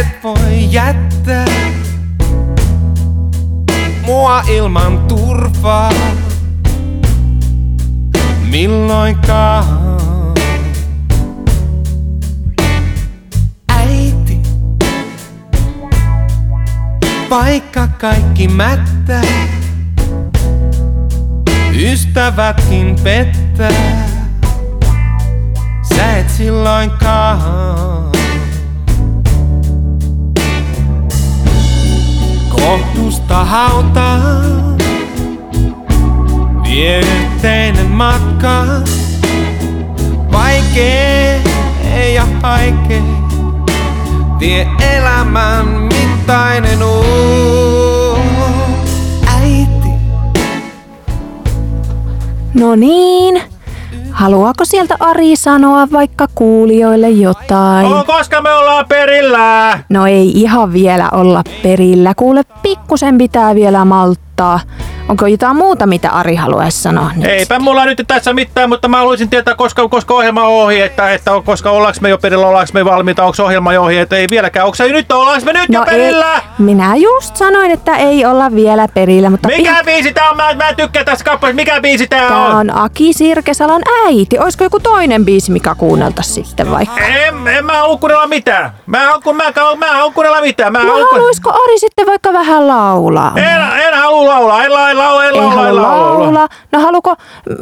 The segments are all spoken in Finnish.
et voi jättää mua ilman turvaa milloinkaan. Äiti, vaikka kaikki mättää, ystävätkin pettää, sä et silloinkaan. Kohtusta hautaan vie yhteinen matka. Vaikee ja haikee, vie elämän mittainen uu. Äiti, No niin. Haluaako sieltä Ari sanoa vaikka kuulijoille jotain? Oh, koska me ollaan perillä? No ei ihan vielä olla perillä. Kuule, pikkusen pitää vielä malttaa. Onko jotain muuta, mitä Ari haluaisi sanoa nyt? Eipä mulla nyt tässä mitään, mutta mä haluaisin tietää, koska, koska ohjelma on ohi, että, että on- koska ollaanko me jo perillä, ollaanko me valmiita, onko ohjelma jo ohi, että ei vieläkään. Onko se nyt, ollaanko me nyt jo No ei, perillä? minä just sanoin, että ei olla vielä perillä, mutta Mikä ihan- biisi tää on? Mä, mä en tykkää tästä kappaleesta. Mikä biisi tää Tää on? on Aki Sirkesalon äiti. Olisiko joku toinen biisi, mikä kuunneltaisiin sitten vaikka? En, en mä halua kuunnella mitään. Mä en halua, mä, mä en halua kuunnella mitään. Mä No halua, haluaisiko Ari sitten vaikka vähän laulaa? en, en halua laulaa, en, en, laula, en Ei laula, en halua laula. laulaa. No haluko,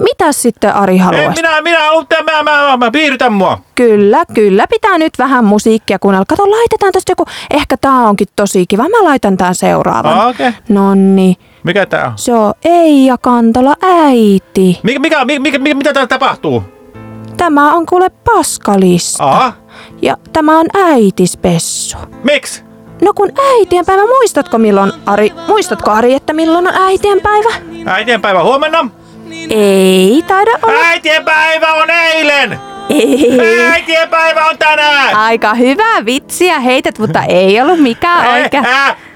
mitä sitten Ari En, haluaisi? minä, minä haluan, mä, mä, mä, mä piirrytän mua. Kyllä, kyllä. Pitää nyt vähän musiikkia kuunnella. Kato, laitetaan tästä joku. Ehkä tää onkin tosi kiva. Mä laitan tän seuraavan. Ah, okei. Nonni. Mikä tää on? Se on Eija Kantola äiti. Mikä, mikä, mikä, mikä, mikä mitä täällä tapahtuu? Tämä on kuule paskalista. Aha, Ja tämä on äitispessu. miksi? No kun äitienpäivä, muistatko milloin, Ari, muistatko Ari, että milloin on äitienpäivä? Äitienpäivä huomenna? Ei taida olla. Äitienpäivä on eilen! Ei. Äitienpäivä on tänään! Aika hyvää vitsiä heität, mutta ei ollut mikään oikea.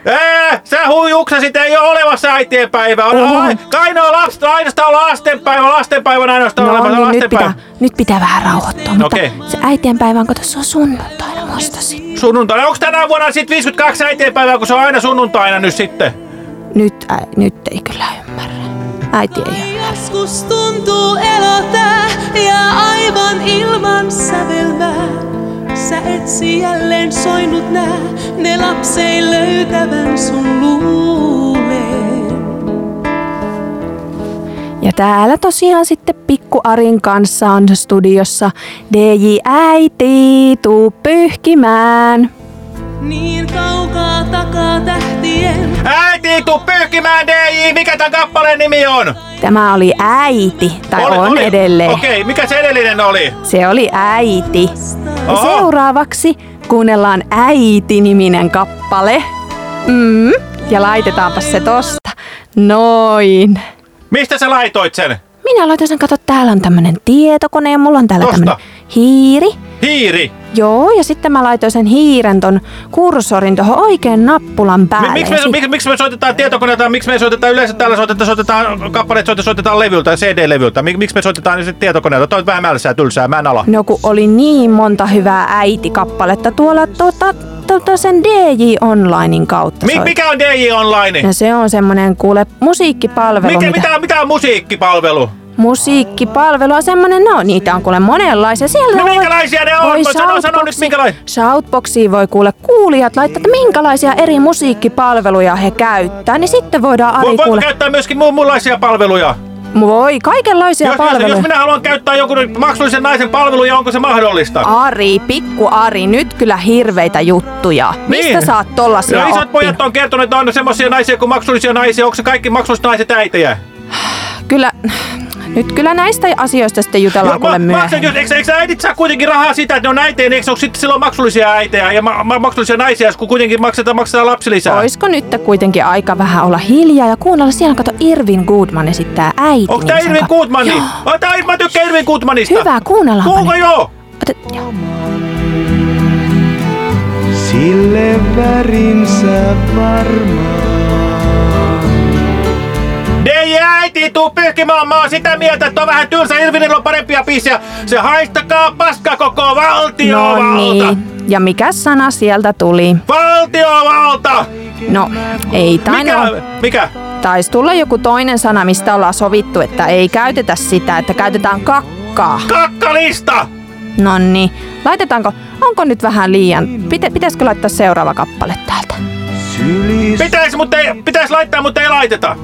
Ää, sä huijuksasit, ei ole olemassa äitienpäivä. On, Oho. on, kai ne on ainoastaan lastenpäivä, lastenpäivä on ainoastaan No olemassa niin, nyt lastenpäivä. pitää, nyt pitää vähän rauhoittua, mutta Okei. se äitienpäivä on, kato, se on sunnuntaina, muistasit. Sunnuntaina. Onko tänä vuonna sitten 52 äitienpäivää, kun se on aina sunnuntaina nyt sitten? Nyt, ä, nyt ei kyllä ymmärrä. Äiti ei ymmärrä. Joskus tuntuu elotää ja aivan ilman sävelmää. Sä etsi jälleen soinut nää, ne lapsei löytävän sun luuleen. Ja täällä tosiaan sitten Pikku Arin kanssa on studiossa DJ Äiti, tuu pyyhkimään. Niin kaukaa takaa tähtien, Äiti, tuu pyyhkimään DJ! Mikä tämän kappaleen nimi on? Tämä oli äiti, tai Oli- on oli- edelleen. Okei, mikä se edellinen oli? Se oli äiti. Ja Oho. seuraavaksi kuunnellaan äiti-niminen kappale. Mm, ja laitetaanpa se tosta. Noin. Mistä sä laitoit sen? Minä laitan sen, kato, täällä on tämmönen tietokone ja mulla on täällä Tosta. tämmönen hiiri. Hiiri. Joo, ja sitten mä laitoin sen hiiren ton kursorin tuohon oikein nappulan päälle. miksi, me, sit- miksi, miksi me soitetaan tietokoneelta, miksi me soitetaan yleensä täällä soitetaan, soitetaan kappaleet soitetaan, soitetaan levyltä ja CD-levyltä. Mik- Miksi me soitetaan sitten tietokoneelta? Toi on vähän mälsää tylsää, mä en ala. No kun oli niin monta hyvää äitikappaletta tuolla tota, tota sen DJ Onlinein kautta. Mi- soit- mikä on DJ Online? No se on semmonen kuule musiikkipalvelu. Mikä, mitä- mitä, mitä on musiikkipalvelu? Musiikkipalvelu on semmonen, no niitä on kuule monenlaisia. Siellä No minkälaisia ne on? voi Sano- sano nyt minkälaisia. Shoutboxiin voi kuule kuulijat laittaa, että minkälaisia eri musiikkipalveluja he käyttää, niin sitten voidaan Vo, Ari voiko kuule. käyttää myöskin mu- muunlaisia palveluja? Voi, kaikenlaisia Jos, jos, palveluja. jos minä haluan käyttää jonkun maksullisen naisen palveluja, onko se mahdollista? Ari, pikku Ari, nyt kyllä hirveitä juttuja. Mistä Niin. sä oot tollasia No isot pojat on kertonut, että on semmoisia naisia kuin maksullisia naisia. Onko se kaikki maksulliset naiset äitejä? Kyllä, nyt kyllä näistä asioista sitten jutellaan kuule myöhemmin. jos, eikö, eikö äidit saa kuitenkin rahaa siitä, että ne on äitejä, niin eikö ole sitten silloin maksullisia äitejä ja ma, ma, maksullisia naisia, kun kuitenkin maksetaan, maksetaan lapsilisää? Oisko nyt kuitenkin aika vähän olla hiljaa ja kuunnella siellä, kato Irvin Goodman esittää äiti. Onko tää Irvin Goodmani? Oh, tää, mä tykkään Irvin Goodmanista. Hyvä, kuunnellaanpa Kuulko nyt. joo? Ota- joo. sille värinsä varmaan. Äiti, tuu pyyhkimään, mä oon sitä mieltä, että on vähän tylsä, Irvinillä on parempia biisejä. Se haistakaa paska koko valtiovalta. No niin, Ja mikä sana sieltä tuli? Valtiovalta! No, ei Mikä? tainnut. Mikä? Taisi tulla joku toinen sana, mistä ollaan sovittu, että ei käytetä sitä, että käytetään kakkaa. Kakkalista! Nonni, laitetaanko, onko nyt vähän liian, pitä, pitäisikö laittaa seuraava kappale täältä? Pitäis, mutta ei, pitäis laittaa, mutta ei laiteta.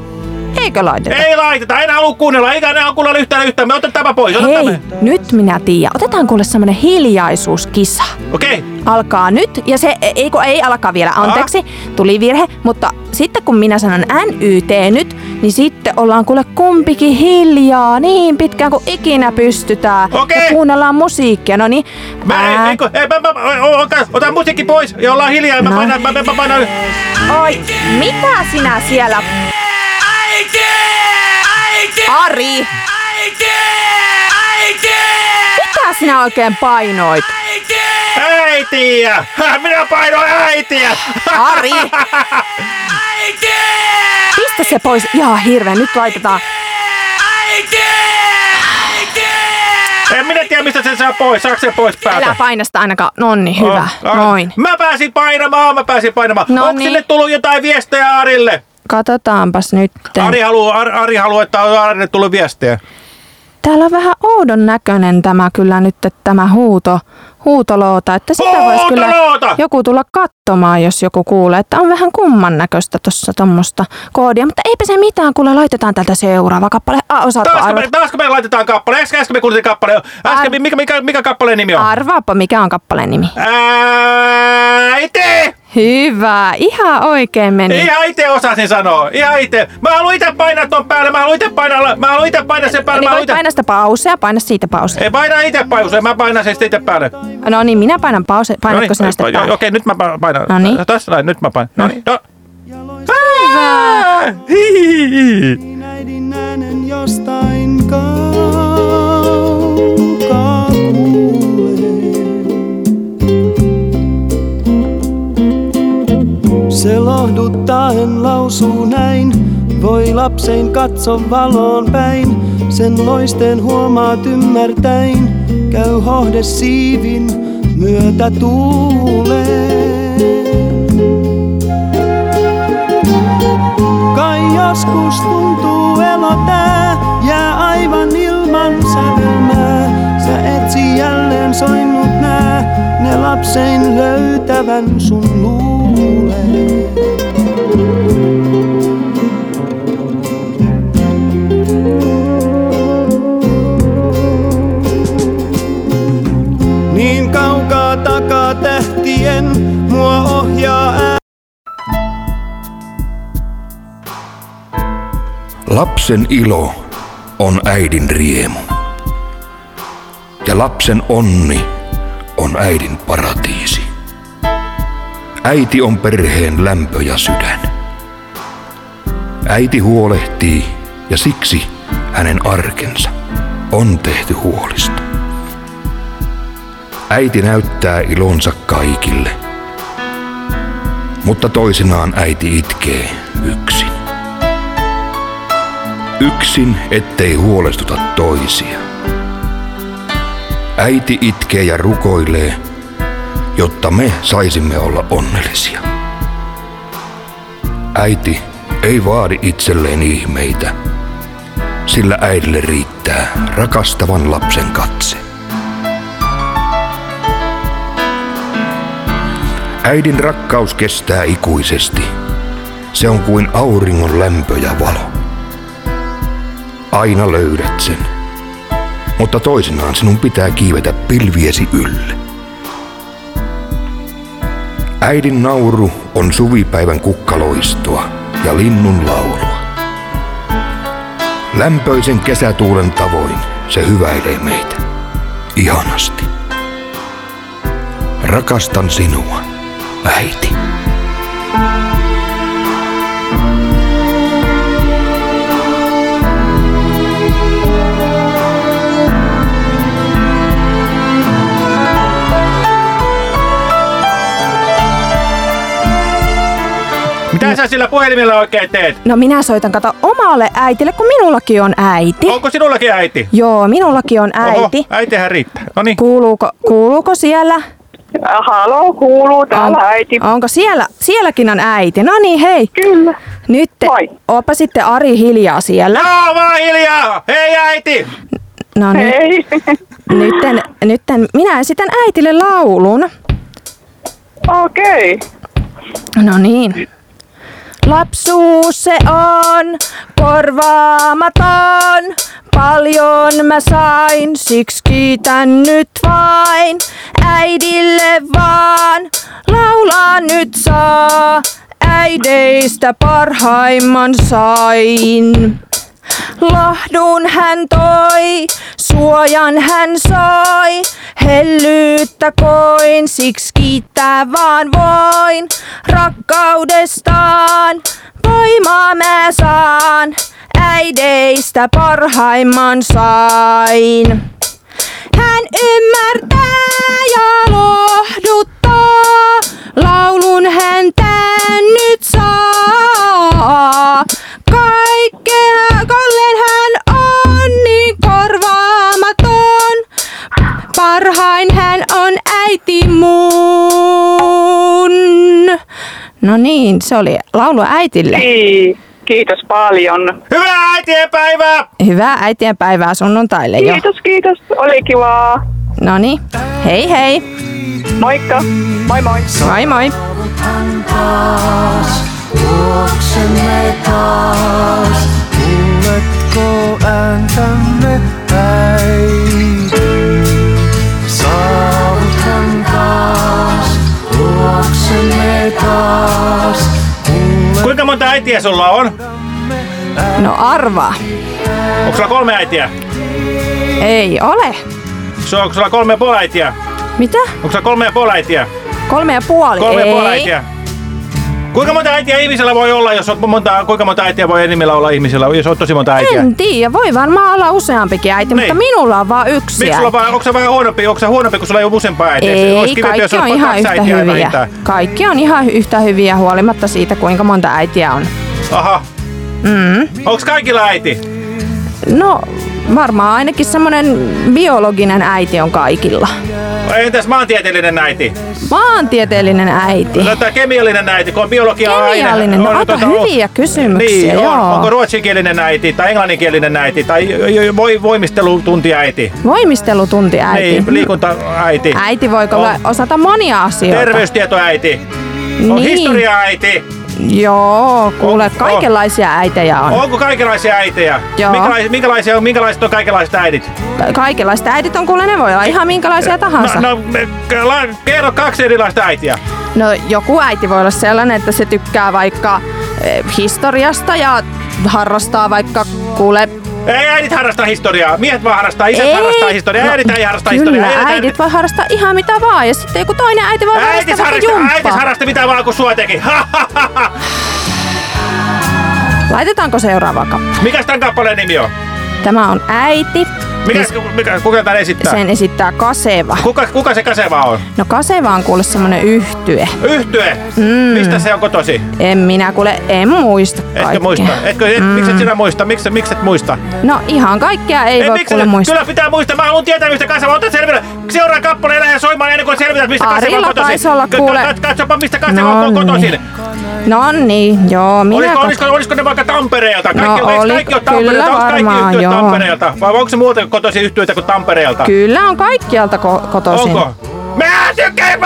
Eikö laiteta? Ei laiteta, en halua kuunnella, eikä enää kuunnella yhtään yhtään. Me otetaan tämä pois, ota Hei, nyt minä tiedän. Otetaan kuule semmonen hiljaisuuskisa. Okei. Alkaa nyt, ja se ei, kun ei alkaa vielä, anteeksi, tuli virhe, mutta sitten kun minä sanon NYT nyt, niin sitten ollaan kuule kumpikin hiljaa niin pitkään kuin ikinä pystytään. Okei. Ja kuunnellaan musiikkia, no niin. Mä, ei, ei, kun- ei, mä, mä, mä, o- o- ota musiikki pois ja ollaan hiljaa ja mä No. painan, mä, mä, mä painan. Oi, mitä sinä siellä... Ari! Mitä sinä oikein painoit? Äitiä! Häh, Minä painoin äitiä! Ari! Pistä se pois. Ihan hirveä. Nyt laitetaan. En minä tiedä mistä sen saa pois, saako se pois päältä? Älä paina sitä ainakaan. Nonni, hyvä. Oh, ah, Noin. Mä pääsin painamaan, mä pääsin painamaan. No Onko niin. sinne tullut jotain viestejä Arille? Katsotaanpas nyt. Ari haluaa, Ari, Ari haluaa, että Arille tullut viestejä. Täällä on vähän oudon näköinen tämä kyllä nyt, että tämä huuto, huutoloota, että sitä voisi kyllä joku tulla katsomaan, jos joku kuulee, että on vähän kumman näköistä tuossa tuommoista koodia, mutta eipä se mitään, kuule laitetaan täältä seuraava kappale. Ah, osaatko Taasko me, taasko me laitetaan kappale? Äsken, äsken me kuultiin kappale. Äsken, Ar- mikä, mikä, mikä kappaleen nimi on? Arvaapa, mikä on kappaleen nimi. Äiti! Hyvä, ihan oikein meni. Ihan itse osasin sanoa. Ihan itse. Mä haluan itse painaa ton päälle. Mä haluan itse painaa, mä haluan itse painaa sen päälle. Niin haluan voit itse... painaa sitä pausea, paina siitä pausea. Ei paina itse pauseen, mä painan sen sitten itse päälle. No niin, minä painan pause. Painatko Noniin, sinä sitä joo, päälle? Okei, nyt mä pa- painan. Noniin. Tässä näin, nyt mä painan. No niin. No. Hyvä. Ah, hihihi. äidin äänen jostain kaukaa lausuu näin, voi lapsen katso valoon päin, sen loisten huomaat ymmärtäin, käy hohde siivin myötä tuuleen. Kai joskus tuntuu elo tää, jää aivan ilman sävelmää. Sä etsi jälleen soinnut nää, ne lapsein löytävän sun luuleen. Lapsen ilo on äidin riemu. Ja lapsen onni on äidin paratiisi. Äiti on perheen lämpö ja sydän. Äiti huolehtii ja siksi hänen arkensa on tehty huolista. Äiti näyttää ilonsa kaikille, mutta toisinaan äiti itkee yksin. Yksin, ettei huolestuta toisia. Äiti itkee ja rukoilee, jotta me saisimme olla onnellisia. Äiti ei vaadi itselleen ihmeitä, sillä äidille riittää rakastavan lapsen katse. Äidin rakkaus kestää ikuisesti. Se on kuin auringon lämpö ja valo. Aina löydät sen. Mutta toisinaan sinun pitää kiivetä pilviesi ylle. Äidin nauru on suvipäivän kukkaloistoa ja linnun laulua. Lämpöisen kesätuulen tavoin se hyväilee meitä. Ihanasti. Rakastan sinua, äiti. Mitä sä sillä puhelimella oikein teet? No minä soitan kato omalle äitille, kun minullakin on äiti. Onko sinullakin äiti? Joo, minullakin on äiti. Oho, äitihän riittää. No niin. Kuuluuko, kuuluuko siellä? Halo, kuuluu täällä On- äiti. Onko siellä, sielläkin on äiti? No niin, hei. Kyllä. Nyt Moi. ooppa sitten Ari hiljaa siellä. Joo, vaan hiljaa! Hei äiti! No niin, Hei. nytten, nytten minä esitän äitille laulun. Okei. No niin. Lapsuus se on korvaamaton. Paljon mä sain, siksi kiitän nyt vain. Äidille vaan laulaa nyt saa. Äideistä parhaimman sain. Lahdun hän toi, suojan hän soi, hellyyttä koin, siksi kiittää vaan voin. Rakkaudestaan voimaa mä saan, äideistä parhaimman sain. Hän ymmärtää ja lohduttaa, laulun hän tän nyt saa. Parhain hän on äiti mun. No niin, se oli laulu äitille. Ki- Kiitos paljon. Hyvää äitienpäivää! Hyvää äitienpäivää sunnuntaille jo. Kiitos, kiitos. Oli kivaa. No niin, hei hei. Moikka. Moi moi. Moi moi. Luoksemme taas, kuuletko ääntämme äiti? Luoksemme taas, Kuinka monta äitiä sulla on? No arvaa. Onko sulla kolme äitiä? Ei ole. Se Onko sulla kolme ja puoli äitiä? Mitä? Onko sulla kolme ja puoli äitiä? Kolme ja puoli? Kolme ja puoli äitiä. Kuinka monta äitiä ihmisellä voi olla, jos on monta, kuinka monta äitiä voi enimmillä olla ihmisellä, jos on tosi monta äitiä? En tiedä, voi varmaan olla useampikin äiti, Niin. mutta minulla on vaan yksi Miksi sulla vaan, onko se vähän huonompi, onko se huonompi, kun sulla ei ole useampaa äitiä? Ei, kivempi, kaikki on ihan yhtä äitiä hyviä. vähintään. Kaikki on ihan yhtä hyviä huolimatta siitä, kuinka monta äitiä on. Aha. Mm. Onko kaikilla äiti? No, varmaan ainakin semmonen biologinen äiti on kaikilla. Entäs maantieteellinen äiti? Maantieteellinen äiti. No, tämä kemiallinen äiti, kun on biologia aina. Kemiallinen, no on, aika tuota, hyviä kysymyksiä, Niin, on. joo. onko ruotsinkielinen äiti tai englanninkielinen äiti tai voi, voimistelutuntiäiti? Voimistelutunti äiti. Niin, liikuntaäiti. Äiti voi On. osata monia asioita. Terveystietoäiti. On Niin. historiaäiti. Joo, kuule, On- kaikenlaisia äitejä on. Onko kaikenlaisia äitejä? Joo. Minkälais, minkälaisia, on- minkälaiset on kaikenlaiset äidit? Kaikenlaiset äidit on kuule, ne voi olla ihan minkälaisia tahansa. No, no kerro kaksi erilaista äitiä. No joku äiti voi olla sellainen, että se tykkää vaikka eh, historiasta ja harrastaa vaikka kuule... Ei äidit harrasta historiaa. Miehet vaan harrastaa, isät ei, harrastaa historiaa. no, äidit ei harrasta kyllä, historiaa. Äidit- äidit voi harrastaa ihan mitä vaan ja sitten joku toinen äiti voi harrastaa Äitis vaikka harrasta, äitis jumppaa. harrasta mitä vaan kun sua teki. Ha, ha, ha, ha. Laitetaanko seuraava kappale? Mikäs tämän kappaleen nimi on? Tämä on äiti. Mikä, Siis mikä, kuka tämän esittää? Sen esittää Kaseva. Kuka, kuka se Kaseva on? No Kaseva on kuule semmonen yhtye. Yhtye. Mm. Mistä se on kotosi? En minä kuule, en muista Etkö kaikkea. muista? Etkö, et, mm. Miksi et sinä muista? Miksi, miksi et muista? No ihan kaikkea ei, Ei, voi kuule muistaa. Kyllä pitää muistaa. Mä haluan tietää, mistä Kaseva on. Ota selvitä. Seuraava kappale ja lähde soimaan ennen kuin selvität, mistä Kaseva on Arilla kotoisin. taisi olla kuule- ka- Katsopa, mistä Kaseva on kotoisin. No niin, joo, minä Olisiko, olisiko, olisiko ne vaikka Tampereelta? Kaikki, No oli- kaikki kyllä Tampereelta? Onko kaikki yhtiöt joo. Tampereelta? Vai onko se muuten kotoisin yhtiöitä kuin Tampereelta? Kyllä on kaikkialta ko- kotoisin. Onko? Mä tykkään,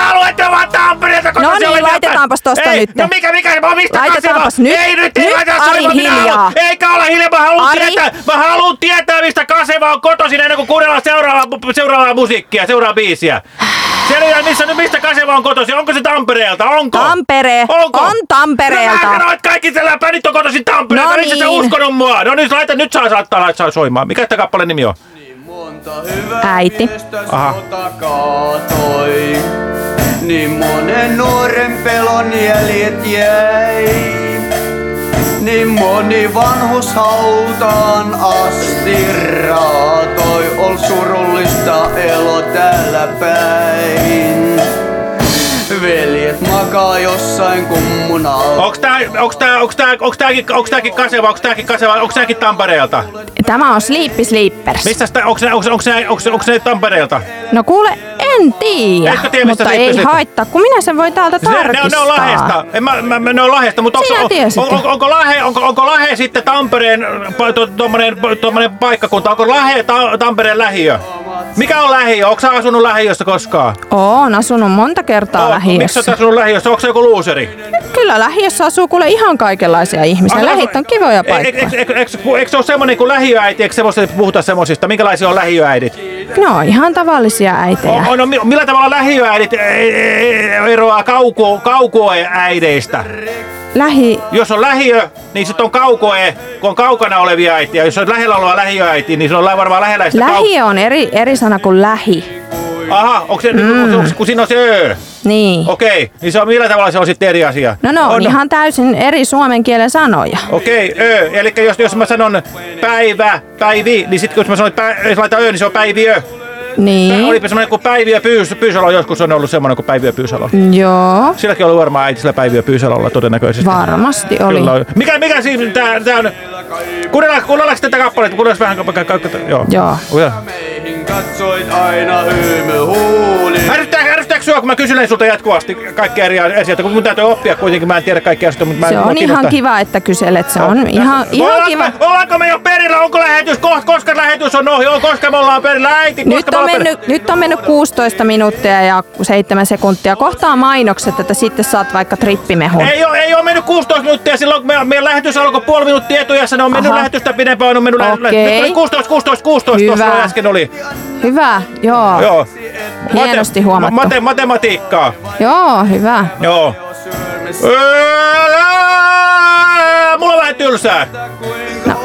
vaan Tampereelta kotoisin. No niin, olen laitetaanpas tosta ei, nyt. No mikä, mikä, mä mistä Laitetaanpas Kaseva? nyt. Ei nyt, ei Nyt, laiteta Ari, hiljaa. haluan- Eikä olla hiljaa, mä haluan Ari. tietää, mä haluan tietää, mistä Kaseva on kotoisin ennen kuin kuunnellaan seuraavaa, seuraavaa musiikkia, seuraavaa biisiä. Selvitä, missä, nyt mistä Kaseva on kotoisin. Onko se Tampereelta? Onko? Tampere. Onko? On Tampereelta. No mä sanoin, että kaikki tällä pänit on kotoisin Tampereelta. No Miksi sä niin. uskonut mua? No nyt laita, nyt saa saattaa laittaa soimaan. Mikä tämä kappaleen nimi on? Äiti. Aha. Niin monen nuoren pelon jäljet jäi. Niin moni vanhus hautaan asti raatoi. Ol surullista elo täällä päin. Veljet makaa jossain kummun alla. Onks tää, onks tää, onks tää, onks tääkin, onks tääkin Kaseva, onks tääkin Kaseva, onks tääkin Tampereelta? Tämä on Sleepy Sleepers. Mistä sitä, onko ne, onko, onko, ne, onko, onko ne Tampereelta? No kuule, en tiedä. Etkö tiedä, mistä mutta Sleepy ei Sleepers? haittaa, kun minä sen voin täältä Ne, ne, on- tarkistaa. ne on Lahesta. En mä, mä, mä, ne on Lahesta, mutta onko, on, on, on, onko, Lahe, onko, onko Lahe sitten Tampereen pa- to- tommonen, tommonen paikkakunta? Onko Lahe ta, Tampereen lähiö? Mikä on lähiö? Onko sä asunut lähiössä koskaan? Oon asunut monta kertaa Miksi lähiössä. sä oot asunut lähiössä? Onko se joku luuseri? Kyllä lähiössä asuu kuule ihan kaikenlaisia ihmisiä. Lähit on kivoja paikkoja. Eikö se ole semmonen kuin lähiöäiti? Eikö semmoista puhuta semmosista? Minkälaisia on lähiöäidit? No ihan tavallisia äitejä. On, no, mi- millä tavalla lähiöäidit e- e- eroaa kauko, kaukoäideistä? Lähi... Jos on lähiö, niin sitten on kaukoe, kun on kaukana olevia äitiä. Jos on lähellä oleva lähiöäiti, niin se on varmaan lähellä sitä Lähi on eri, eri sana kuin lähi. Aha, onko se, mm. onko, kun siinä on se ö? Niin. Okei, niin se on, millä tavalla se on sitten eri asia? No no, on ihan täysin eri suomen kielen sanoja. Okei, ö. Eli jos, jos mä sanon päivä, päivi, niin sitten kun mä sanon, pä, jos laitan ö, niin se on päiviö. Niin. Olipa semmoinen kuin Päiviö Pyys, Pyysalo, joskus on ollut semmoinen kuin Päiviö Pyysalo. Joo, Silläkin oli varmaan äiti sillä Päiviö Pyysalolla todennäköisesti. varmasti oli. Kyllä. Mikä, mikä siinä tää, tää on? Kuunnellaan, kuunnellaan tätä kappaletta, kuunnellaan vähän ka- ka- ka- Joo. Joo. Kuunnellaan. Meihin katsoit aina hymyhuuli. Ärsyttää, ärsyttääkö sua, kun mä kyselen sulta jatkuvasti kaikkia eri asioita, kun mun täytyy oppia kuitenkin, mä en tiedä kaikkia asioita, mutta mä Se mä on ihan kiva, että kyselet. Se on ihan, ihan Ollaanko kiva. Me, ollaanko me jo perillä? Onko lähetys? Ko, koska lähetys on ohi? Koska me ollaan perillä? Äiti, Nyt on, mennyt, nyt on mennyt 16 minuuttia ja 7 sekuntia. Kohtaa mainokset, että sitten saat vaikka trippimehun. Ei ole, ei ole mennyt 16 minuuttia silloin, kun meidän, meidän lähetys alkoi puoli minuuttia etujassa. Ne on mennyt Aha. lähetystä pidempään, on mennyt lä- lä- Okei. Nyt oli 16, 16, 16 tuossa Hyvä. äsken oli. Hyvä, joo. Joo. Hienosti huomattu. Mate, matematiikkaa. Joo, hyvä. Joo. Mulla on vähän tylsää. No.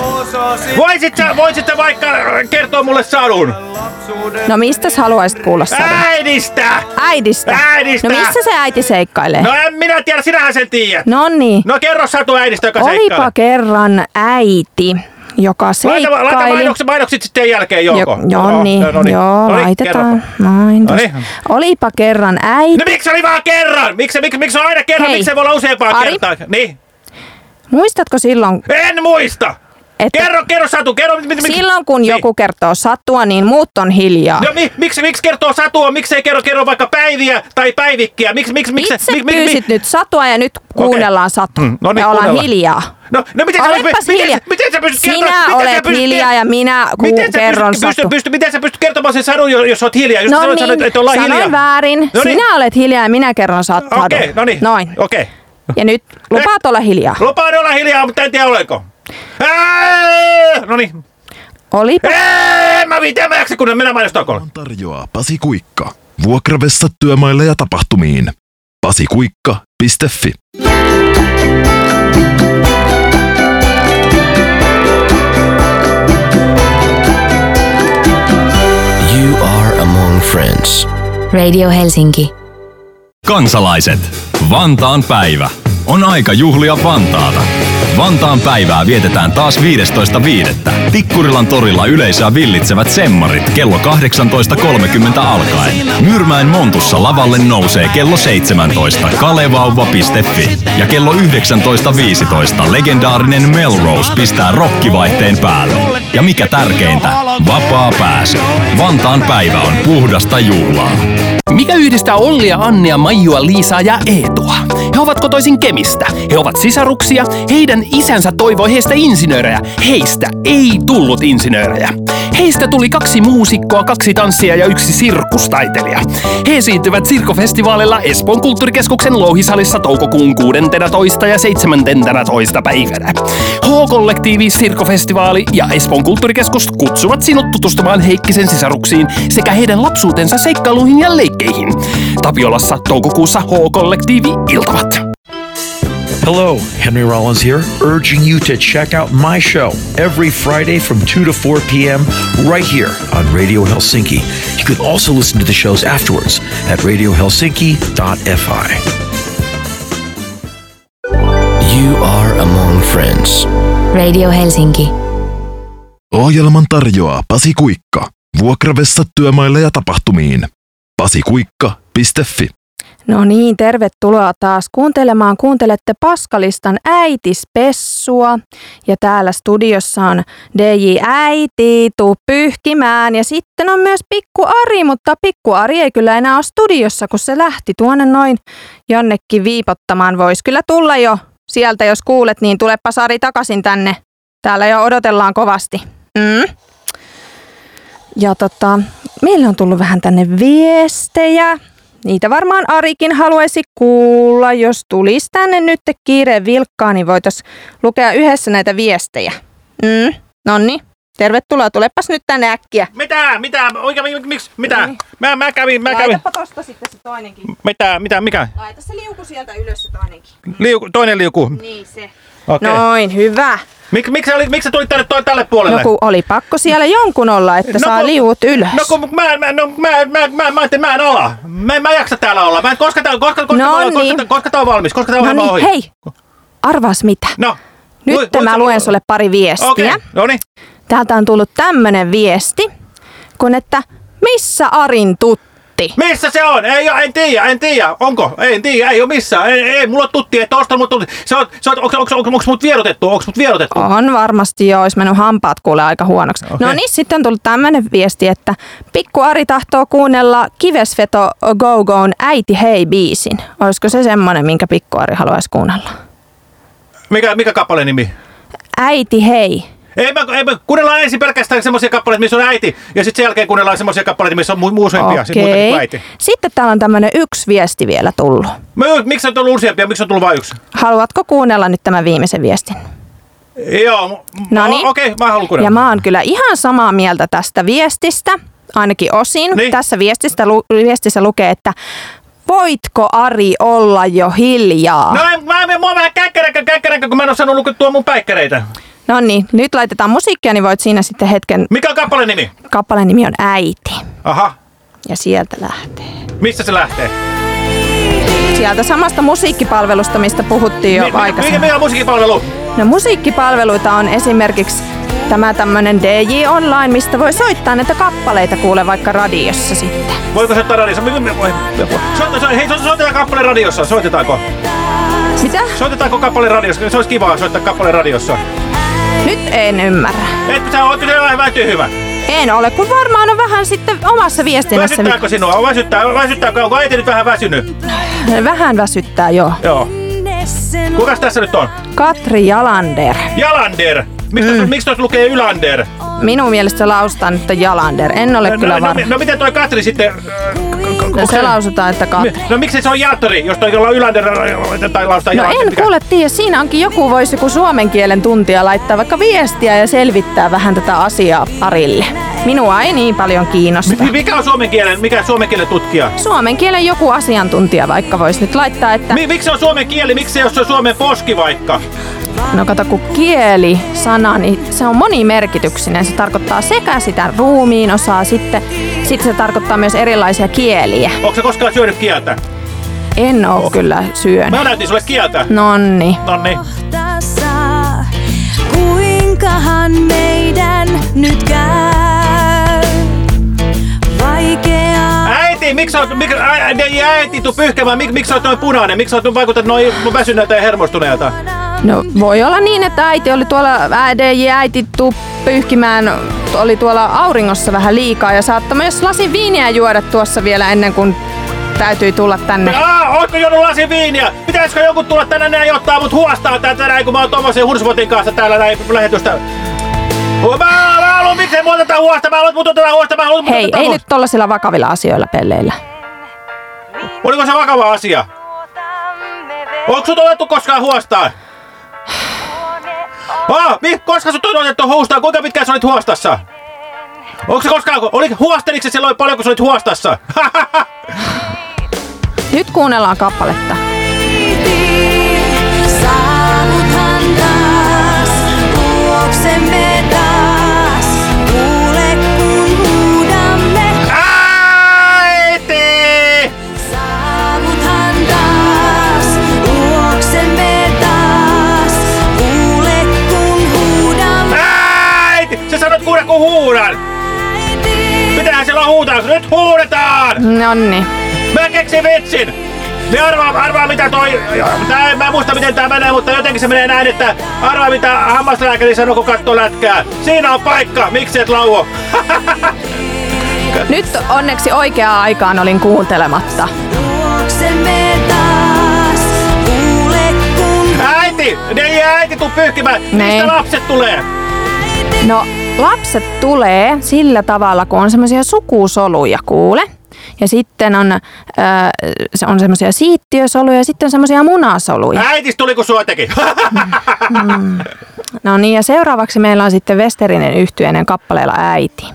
Voisit sä, voisit sä vaikka kertoa mulle sadun? No mistä haluaisit kuulla sadun? Äidistä! Äidistä. Äidistä! No missä se äiti seikkailee? No en minä tiedä, sinähän sen tiedät. No niin. No kerro satu äidistä, joka Olipa seikkailee. kerran äiti, joka Laita, laita seikkaili. mainokset, mainokset sitten jälkeen, Jo, Joko. joo, niin, no niin. joo, No niin, laitetaan. Noin, No tossa. niin. Olipa kerran äiti. No miksi oli vaan kerran? Miksi, miksi, miksi on aina kerran? Hei. Miksi se voi olla useampaa Ari. kertaa? Niin. Muistatko silloin, En muista! Että Kerro, kerro Satu, kerro. Mit, mit, silloin kun niin. joku kertoo satua, niin muut on hiljaa? No mi, miksi, miksi kertoo satua? Miksi ei kerro, kerro vaikka päiviä tai päivikkiä? Miksi, miksi, miksi, Itse miksi, pyysit nyt satua ja nyt kuunnellaan satu. Mm, no niin, ja ollaan hiljaa. No, no miten sä, miten, hiljaa. miten sä pystyt Sinä kertomaan? miten sä olet pystyt hiljaa ja minä ku- miten kerron pystyt, pystyt, satu. pystyt, miten sä pystyt kertomaan sen sadun, jos, jos oot hiljaa? Just No sanoit, niin, sanoit, että ollaan sanoin hiljaa. väärin. No niin. Sinä olet hiljaa ja minä kerron satu. Okei, no niin. Noin. Okei. Ja nyt lupaat olla hiljaa. Lupaan olla hiljaa, mutta en tiedä olenko. No niin. Olipa. Mä mä jaksa, kun mennään mainostakolle. tarjoaa Pasi Kuikka. Vuokravessa työmaille ja tapahtumiin. pasikuikka.fi You are among friends. Radio Helsinki. Kansalaiset, Vantaan päivä. On aika juhlia Vantaata. Vantaan päivää vietetään taas 15.5. Tikkurilan torilla yleisöä villitsevät semmarit kello 18.30 alkaen. Myyrmäen Montussa lavalle nousee kello 17 kalevauva.fi ja kello 19.15 legendaarinen Melrose pistää rokkivaihteen päälle. Ja mikä tärkeintä, vapaa pääsy. Vantaan päivä on puhdasta juhlaa. Mikä yhdistää Ollia, Annia, Maijua, Liisaa ja Eetua? He ovat kotoisin Kemistä. He ovat sisaruksia. Heidän isänsä toivoi heistä insinöörejä. Heistä ei tullut insinöörejä. Heistä tuli kaksi muusikkoa, kaksi tanssia ja yksi sirkustaiteilija. He esiintyvät Sirkofestivaalilla Espoon kulttuurikeskuksen Louhisalissa toukokuun 16. ja 17. päivänä. H-kollektiivi, Sirkofestivaali ja Espoon kulttuurikeskus kutsuvat sinut tutustumaan Heikkisen sisaruksiin sekä heidän lapsuutensa seikkailuihin ja leikkeihin. Tapiolassa toukokuussa H-kollektiivi iltavat. Hello, Henry Rollins here, urging you to check out my show every Friday from 2 to 4 p.m. right here on Radio Helsinki. You can also listen to the shows afterwards at radiohelsinki.fi. You are among friends. Radio Helsinki. Ohjelman tarjoaa Pasi Kuikka. Vuokravessa työmaille ja tapahtumiin. pasikuikka.fi No niin, tervetuloa taas kuuntelemaan. Kuuntelette Paskalistan äitispessua. Ja täällä studiossa on DJ Äiti, tuu pyyhkimään. Ja sitten on myös Pikku Ari, mutta Pikku Ari ei kyllä enää ole studiossa, kun se lähti tuonne noin jonnekin viipottamaan. Voisi kyllä tulla jo sieltä, jos kuulet, niin tulepa Sari takaisin tänne. Täällä jo odotellaan kovasti. Mm. Ja tota, meille on tullut vähän tänne viestejä. Niitä varmaan Arikin haluaisi kuulla. Jos tulisi tänne nyt kiireen vilkkaa, niin voitaisiin lukea yhdessä näitä viestejä. Mm. Nonni, tervetuloa. Tulepas nyt tänne äkkiä. Mitä? Mitä? Oikein, mik- miksi? Mitä? Mä, mä kävin, mä kävin. Laitapa tosta sitten se toinenkin. Mitä? Mitä? Mikä? Laita se liuku sieltä ylös se toinenkin. Liuku, toinen liuku. Niin se. Okei. Noin, hyvä. Mik, miksi, sä olit, miksi sä tulit tänne toi, tälle puolelle? No kun oli pakko siellä jonkun olla, että No saa kun- liuut ylös. No kun mä, mä, no, mä, mä, mä, mä, mä, mä en ala. Mä, en- mä en jaksa täällä olla. Mä en, koska, tää, koska, koska, No koska, koska, niin. koska, koska tää on valmis? Koska tää on No niin, ohi? hei. Arvaas mitä. No. Nyt Voi- mä luen sulle pari viestiä. Okei, no niin. Täältä on tullut tämmönen viesti, kun että missä Arin tutti? Missä se on? Ei, en tiedä, en tiedä. Onko? Ei, en tiedä, ei ole missään. Ei, ei mulla on tutti, että osta mut tutti. Se on, se on, onko, onko, onko, onko mut vierotettu? Onko mut vierotettu? On varmasti jo, olisi mennyt hampaat kuule aika huonoksi. Okei. No niin, sitten on tullut tämmönen viesti, että pikku Ari tahtoo kuunnella Kivesveto Go Go'n Äiti hei biisin. Olisiko se semmonen, minkä pikku Ari haluaisi kuunnella? Mikä, mikä kappaleen nimi? Äiti hei. Ei mä, ei mä, kuunnellaan ensin pelkästään semmoisia kappaleita, missä on äiti, ja sitten sen jälkeen kuunnellaan semmoisia kappaleita, missä on mu- useampia, siis muitakin kuin äiti. Sitten täällä on tämmönen yksi viesti vielä tullut. Mä, miksi on tullut useampia, miksi on tullut vain yksi? Haluatko kuunnella nyt tämän viimeisen viestin? Joo, m- Noniin. o- okei, mä haluan kuunnella. Ja mä oon kyllä ihan samaa mieltä tästä viestistä, ainakin osin. Niin. Tässä viestistä, lu- viestissä lukee, että voitko Ari olla jo hiljaa? No en, mä en mua vähän käkkäräkkä, käkkäräkkä, kun mä en oo saanut lukettua mun päikkäreitä. No niin, nyt laitetaan musiikkia, niin voit siinä sitten hetken... Mikä on kappaleen nimi? Kappaleen nimi on Äiti. Aha, Ja sieltä lähtee. mistä se lähtee? Sieltä samasta musiikkipalvelusta, mistä puhuttiin jo Mi- mikä, mikä, aikaisemmin. mikä on musiikkipalvelu? No musiikkipalveluita on esimerkiksi tämä tämmönen DJ Online, mistä voi soittaa näitä kappaleita kuule vaikka radiossa sitten. Voiko soittaa radiossa? Mi- mi- voi- Soita, so, hei, so- soitetaan kappale radiossa. Soitetaanko? Mitä? Soitetaanko kappale radiossa? Se olisi kivaa soittaa kappale radiossa. Nyt en ymmärrä. Etkö sä oot vähän tyhmä? En ole, kun varmaan on vähän sitten omassa viestinnässä. Väsyttääkö sinua? Väsyttää, väsyttääkö? Onko äiti nyt vähän väsynyt? Vähän väsyttää joo. Joo. Kukas tässä nyt on? Katri Jalander. Jalander. Miksi mm. miksi tuossa lukee Ylander? Minun mielestä se lausutaan nyt Jalander. En ole no, kyllä no, varma. no, no, miten toi Katri sitten... No, onko se lausutaan, että Katri. No miksi se on Jattori, jos toi on Ylander tai lausutaan No en kuule tiedä, siinä onkin joku, voisi joku suomen kielen tuntija laittaa vaikka viestiä ja selvittää vähän tätä asiaa Arille. Minua ei niin paljon kiinnosta. Mi- Mikä on suomen kielen, mikä on suomen kielen tutkija? Suomen kielen joku asiantuntija vaikka voisi nyt laittaa, että Mi- miksi se on suomen kieli, miksi se on suomen poski vaikka? no kato kun kieli, sana, niin se on monimerkityksinen. Se tarkoittaa sekä sitä ruumiin osaa, sitten, sitten se tarkoittaa myös erilaisia kieliä. Onko se koskaan syönyt kieltä? En oo kyllä syönyt. Mä näytin sulle kieltä. Nonni. Nonni. Kuinkahan meidän nyt käy? Äiti, miksi sä oot, miksi, ä, äiti, tuu pyyhkemään, mik, miksi sä oot noin punainen? Miksi sä oot vaikutat noin väsyneeltä ja hermostuneelta? No voi olla niin, että äiti oli tuolla, äidin äiti tuu pyyhkimään, oli tuolla auringossa vähän liikaa ja saattoi myös lasin viiniä juoda tuossa vielä ennen kuin täytyi tulla tänne. Aa, ootko juonut lasin viiniä? Pitäisikö joku tulla tänne näin ottaa mut huostaa täältä näin, kun mä oon tommosen hursvotin kanssa täällä näin lähetystä? Mä, miksei mut oteta huosta, mä haluan mut oteta huosta, mä haluan mut Hei, ei nyt tollasilla vakavilla asioilla pelleillä. Oliko se vakava asia? Onko sut otettu koskaan huostaan? Ah, mi, koska sut on otettu huostaan? Kuinka pitkään sä olit huostassa? Onko se koskaan, oli, huosteliko se silloin paljon, kun sä olit huostassa? Nyt kuunnellaan kappaletta. Huudan! Mitähän siellä huutaa? Nyt huudetaan! Nonni. Mä keksin vitsin! Niin arvaa, arvaa mitä toi... Tää, mä en muista miten tää menee, mutta jotenkin se menee näin, että arvaa mitä hammaslääkäri sanoo, kun katsoo lätkää. Siinä on paikka, miksi et lauo? Nyt onneksi oikeaan aikaan olin kuuntelematta. Äiti! Ne ei äiti tuu pyyhkimään! Mistä lapset tulee? No, lapset tulee sillä tavalla, kun on semmoisia sukusoluja, kuule. Ja sitten on, äh, se on semmoisia siittiösoluja ja sitten on semmoisia munasoluja. Äitis tuli kun sua teki. Mm. No niin, ja seuraavaksi meillä on sitten Westerinen yhtyeinen kappaleella Äiti.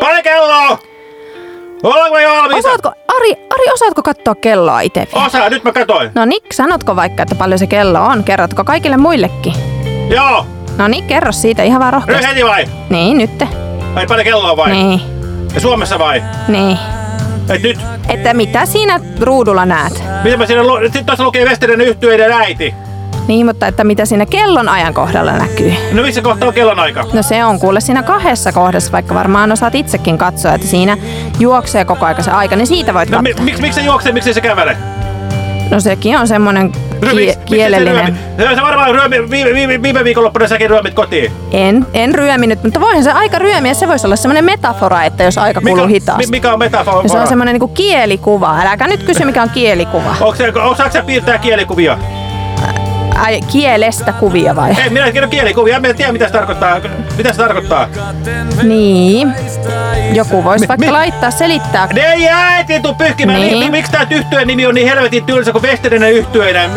Paljon kelloa! Ollaanko jo valmiita? Osaatko, Ari, Ari, osaatko katsoa kelloa itse vielä? Osaa, nyt mä katoin. No niin, sanotko vaikka, että paljon se kello on? Kerrotko kaikille muillekin? Joo! No niin, kerro siitä ihan vaan Nyt rohkeasti. heti vai? Niin, nyt. Ai paljon kelloa vai? Niin, Ja Suomessa vai? niin. Et nyt? Että mitä siinä ruudulla näet? Mitä mä siinä lu... Sitten tuossa lukee Westerinen yhtyeiden äiti. Niin, mutta että mitä siinä kellon ajan kohdalla näkyy? No missä kohtaa on kellonaika? No se on kuule siinä kahdessa kohdassa, vaikka varmaan osaat itsekin katsoa, että siinä juoksee koko aika se aika, niin siitä voit No katsoa. mi, miksi, miksi se juoksee, miksi se kävelee? No sekin on semmonen No, kie- kielellinen. Se varmaan ryömi, viime, viime, viime viikonloppuna säkin ryömit kotiin. En, en ryöminyt, mutta voihan se aika ryömiä. Se voisi olla semmoinen metafora, että jos aika kuluu hitaasti. mi- mikä on metafora? Ja se on semmoinen niinku kielikuva. Äläkä nyt kysy, mikä on kielikuva. Onko se, osaatko sä piirtää kielikuvia? Ai, kielestä kuvia vai? Ei, minä en kielikuvia. En tiedä, mitä se tarkoittaa. Mitä se tarkoittaa? Niin. Joku voisi vaikka mi- laittaa selittää. Ne ei äiti tuu pyyhkimään. Niin. Niin. Miksi tää yhtyeen nimi on niin helvetin tylsä kuin Westerinen yhtyeinen?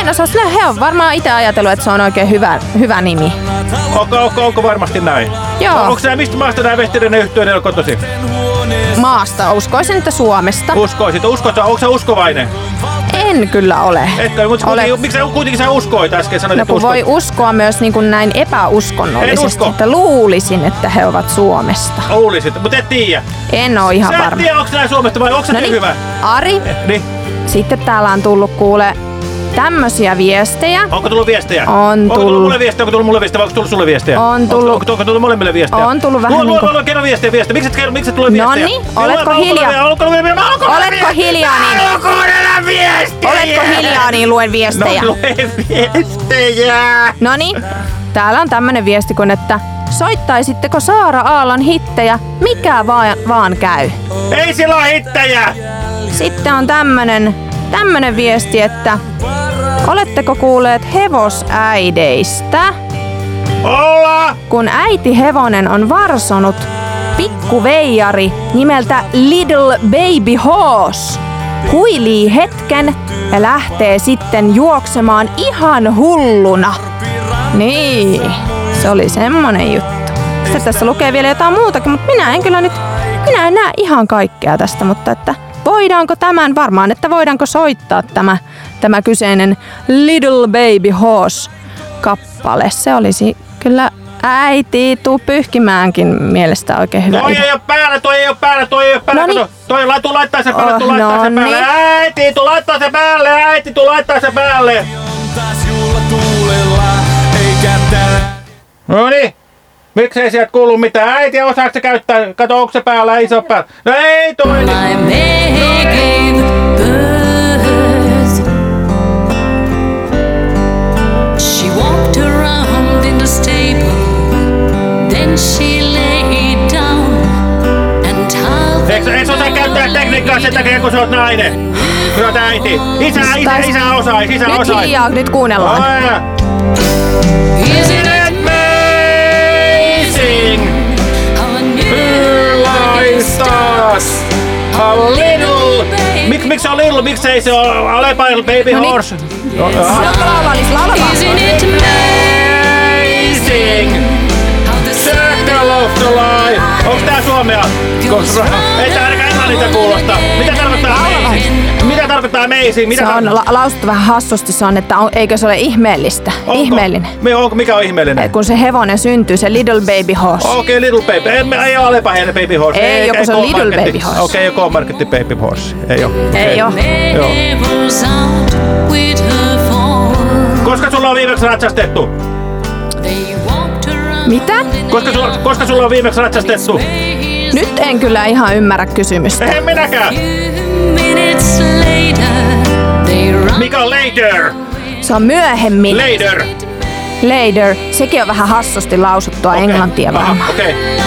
En osaa sillä, he on varmaan itse ajatellut, että se on oikein hyvä, hyvä nimi. Onko, onko, onko varmasti näin? Joo. Onko nää, mistä maasta nää Westerinen yhtyeinen on kotosi? Maasta, uskoisin, että Suomesta. Uskoisit. Uskot, onko sä uskovainen? En kyllä ole. Että, mutta Ole. kuitenkin, miksi sä kuitenkin sä uskoit äsken? Sanoit, No kun uskoit. voi uskoa myös niin kuin näin epäuskonnollisesti, usko. että luulisin, että he ovat Suomesta. Luulisit, mutta et tiedä. En ole ihan Sä et varma. tiedä, onko Suomesta vai onko se No niin hyvä? Ari, Niin. sitten täällä on tullut kuule tämmösiä viestejä. Onko tullut viestejä? On Onko tullut tullut. mulle viestejä? Onko tullut mulle viestejä? Onko tullut sulle viestejä? On tullut. Onko, onko, tullut molemmille viestejä? On tullut vähän luo, luo, niinku- luo, kerro viestejä, viestejä. Miksi et, kerro, miksi et tulee viestejä? Noniin, oletko hiljaa? Oletko hiljaa? Oletko hiljaa, niin- kuunnella viestejä. Oletko hiljaa, niin luen viestejä. No lue viestejä. No niin, täällä on tämmönen viesti kun, että soittaisitteko Saara Aallon hittejä, mikä vaan, vaan käy. Ei sillä ole hittäjä. Sitten on tämmönen, tämmönen viesti, että oletteko kuulleet hevosäideistä? Olla. Kun äiti hevonen on varsonut pikkuveijari nimeltä Little Baby Horse. Huilii hetken ja lähtee sitten juoksemaan ihan hulluna. Niin, se oli semmonen juttu. Sitten tässä lukee vielä jotain muutakin, mutta minä en kyllä nyt, minä en näe ihan kaikkea tästä, mutta että voidaanko tämän, varmaan, että voidaanko soittaa tämä, tämä kyseinen Little Baby Horse kappale. Se olisi kyllä äiti, tuu pyyhkimäänkin mielestä oikein hyvä. Toi idea. ei oo päällä, toi ei oo päällä, toi ei oo päällä. Noniin. Kato, toi la- tuu laittaa se päälle, tuu Oh, laittaa se noniin. päälle. Äiti, tuu laittaa se päälle, äiti, tuu laittaa se päälle. No niin. Miksei sieltä kuulu mitään? Äiti, osaako se käyttää? Kato, onko se päällä, oo päällä. No ei toi. She walked around in the stable, then she lay down and how Eikö, eikö osaa käyttää tekniikkaa sen takia, kun sä oot nainen? Kun sä oot äiti. Isä, isä, isä osais, isä Nyt hiljaa, nyt kuunnellaan. Aina. Laistas a little... Miksi miksi se on little? Miksi ei se ole Alepa baby No niin. horse? Laulapa laulaa, Liis, laulapa. Isn't it Amazing! Circle of the life! Onks tää suomea? Koska ei tää ainakaan englannilta kuulosta. Mitä tarkoittaa amazing? Mitä tarkoittaa amazing? Mitä Se on la- lausuttu vähän hassusti, se on, että on, eikö se ole ihmeellistä? Onko? Ihmeellinen. Mi- onko, mikä on ihmeellinen? Et kun se hevonen syntyy, se little baby horse. Okei, okay, little baby. Ei, ei ole Alepa heille baby horse. Ei, joku se on little K-marketti. baby horse. Okei, okay, K-marketti baby horse. Ei oo. Ei oo. Joo. Koska sulla on viimeksi ratsastettu? Mitä? Koska sulla, koska sulla on viimeksi ratsastettu? Nyt en kyllä ihan ymmärrä kysymystä. En minäkään. Mikä on later? Se on myöhemmin. Later. Later. Sekin on vähän hassusti lausuttua okay. englantia varmaan. Okei. Okay.